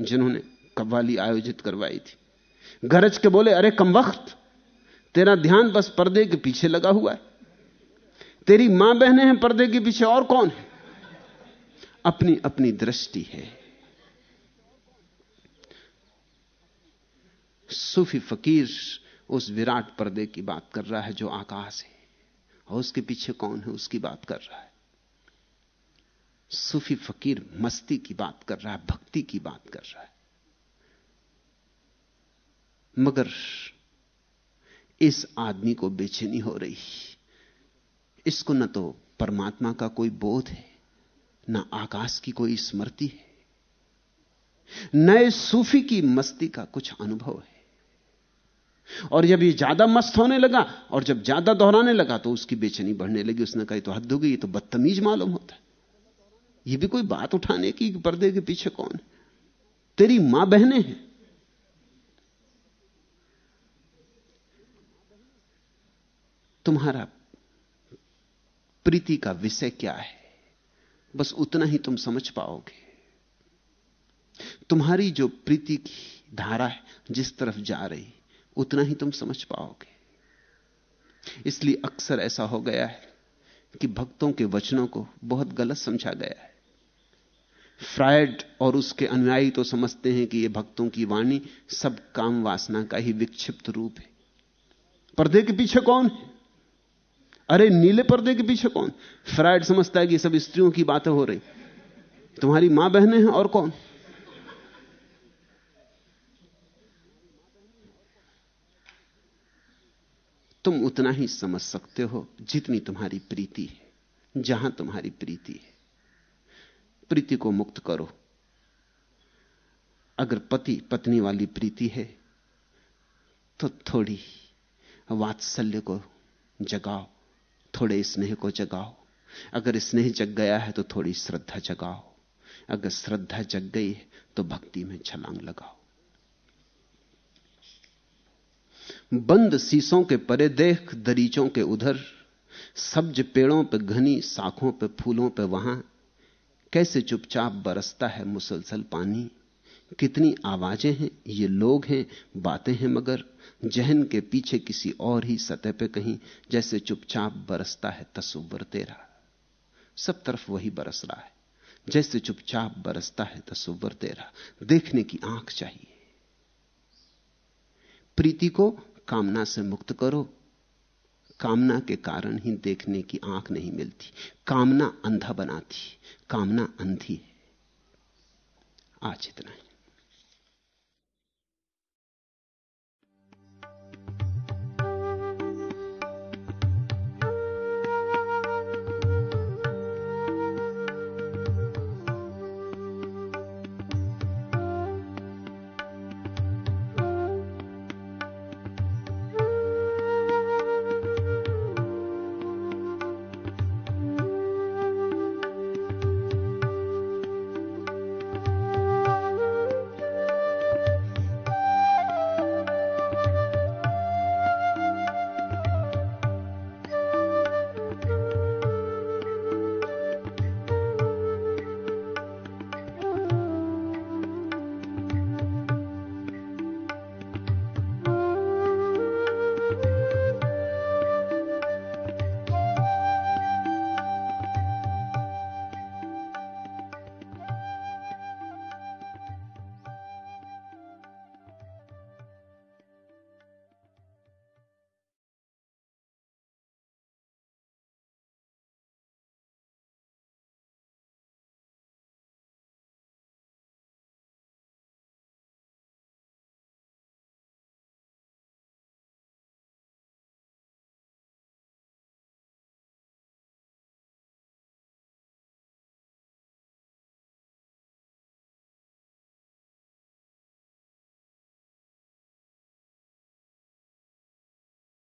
Speaker 2: जिन्होंने कव्वाली आयोजित करवाई थी। गरज के बोले, अरे, कम वक्त! तेरा ध्यान बस पर्दे के पीछे लगा हुआ है। तेरी माँ बहनें हैं, पर्दे के पीछे और कौन है? अपनी अपनी दृष्टि है। सूफी फकीर उस विराट पर्दे की बात कर रहा है जो आकाश है। और उसके पीछे कौन है, उसकी बात कर रहा है। सूफी फकीर मस्ती की बात कर रहा है, भक्ति की बात कर रहा है। मगर इस आदमी को बेचैनी हो रही। इसको न तो परमात्मा का कोई बोध है, न आकाश की कोई स्मृति है नए सूफी की मस्ती का कुछ अनुभव है। और जब ये ज़्यादा मस्त होने लगा और जब ज़्यादा दोहराने लगा तो उसकी बेचैनी बढ़ने लगी। उसने कहा तो हद हो गई तो बदतमीज मालूम होता है। ये भी कोई बात उठाने की, पर्दे के पीछे कौन है? तेरी माँ बहने हैं। तुम्हारा प्रीति का विषय क्या है? बस उतना ही तुम समझ पाओगे। तुम्हारी जो प्रीति की धारा है, जिस तरफ़ जा रही, उतना ही तुम समझ पाओगे। इसलिए अक्सर ऐसा हो गया है कि भक्तों के वचनों को बहुत गलत समझा गया है। फ्रायड और उसके अनुयायी तो समझते हैं कि यह भक्तों की वाणी सब काम वासना का ही विक्षिप्त रूप है। पर्दे के पीछे कौन है? अरे नीले पर्दे के पीछे कौन? फ्राइड समझता है कि सब स्त्रियों की बातें हो रही। तुम्हारी माँ बहनें हैं और कौन? तुम उतना ही समझ सकते हो जितनी तुम्हारी प्रीति है, जहाँ तुम्हारी प्रीति है। प्रीति को मुक्त करो। अगर पति पत्नी वाली प्रीति है तो थोड़ी वात्सल्य को जगाओ। थोड़े स्नेह को जगाओ। अगर स्नेह जग गया है तो थोड़ी श्रद्धा जगाओ। अगर श्रद्धा जग गई है तो भक्ति में छलांग लगाओ। बंद शीशों के परे देख, दरीचों के उधर, सब्ज पेड़ों पर पे घनी शाखों पर फूलों पर वहाँ, कैसे चुपचाप बरसता है मुसलसल पानी? कितनी आवाज़ें हैं? ये लोग हैं, बातें हैं मगर जहन के पीछे किसी और ही सतह पे कहीं जैसे चुपचाप बरसता है तस्वर तेरा। सब तरफ़ वही बरस रहा है, जैसे चुपचाप बरसता है तस्वर तेरा। देखने की आँख चाहिए। प्रीति को कामना से मुक्त करो। कामना के कारण ही देखने की आँख नहीं मिलती। कामना अंधा बनाती, कामना अंधी है। आज इतना ही।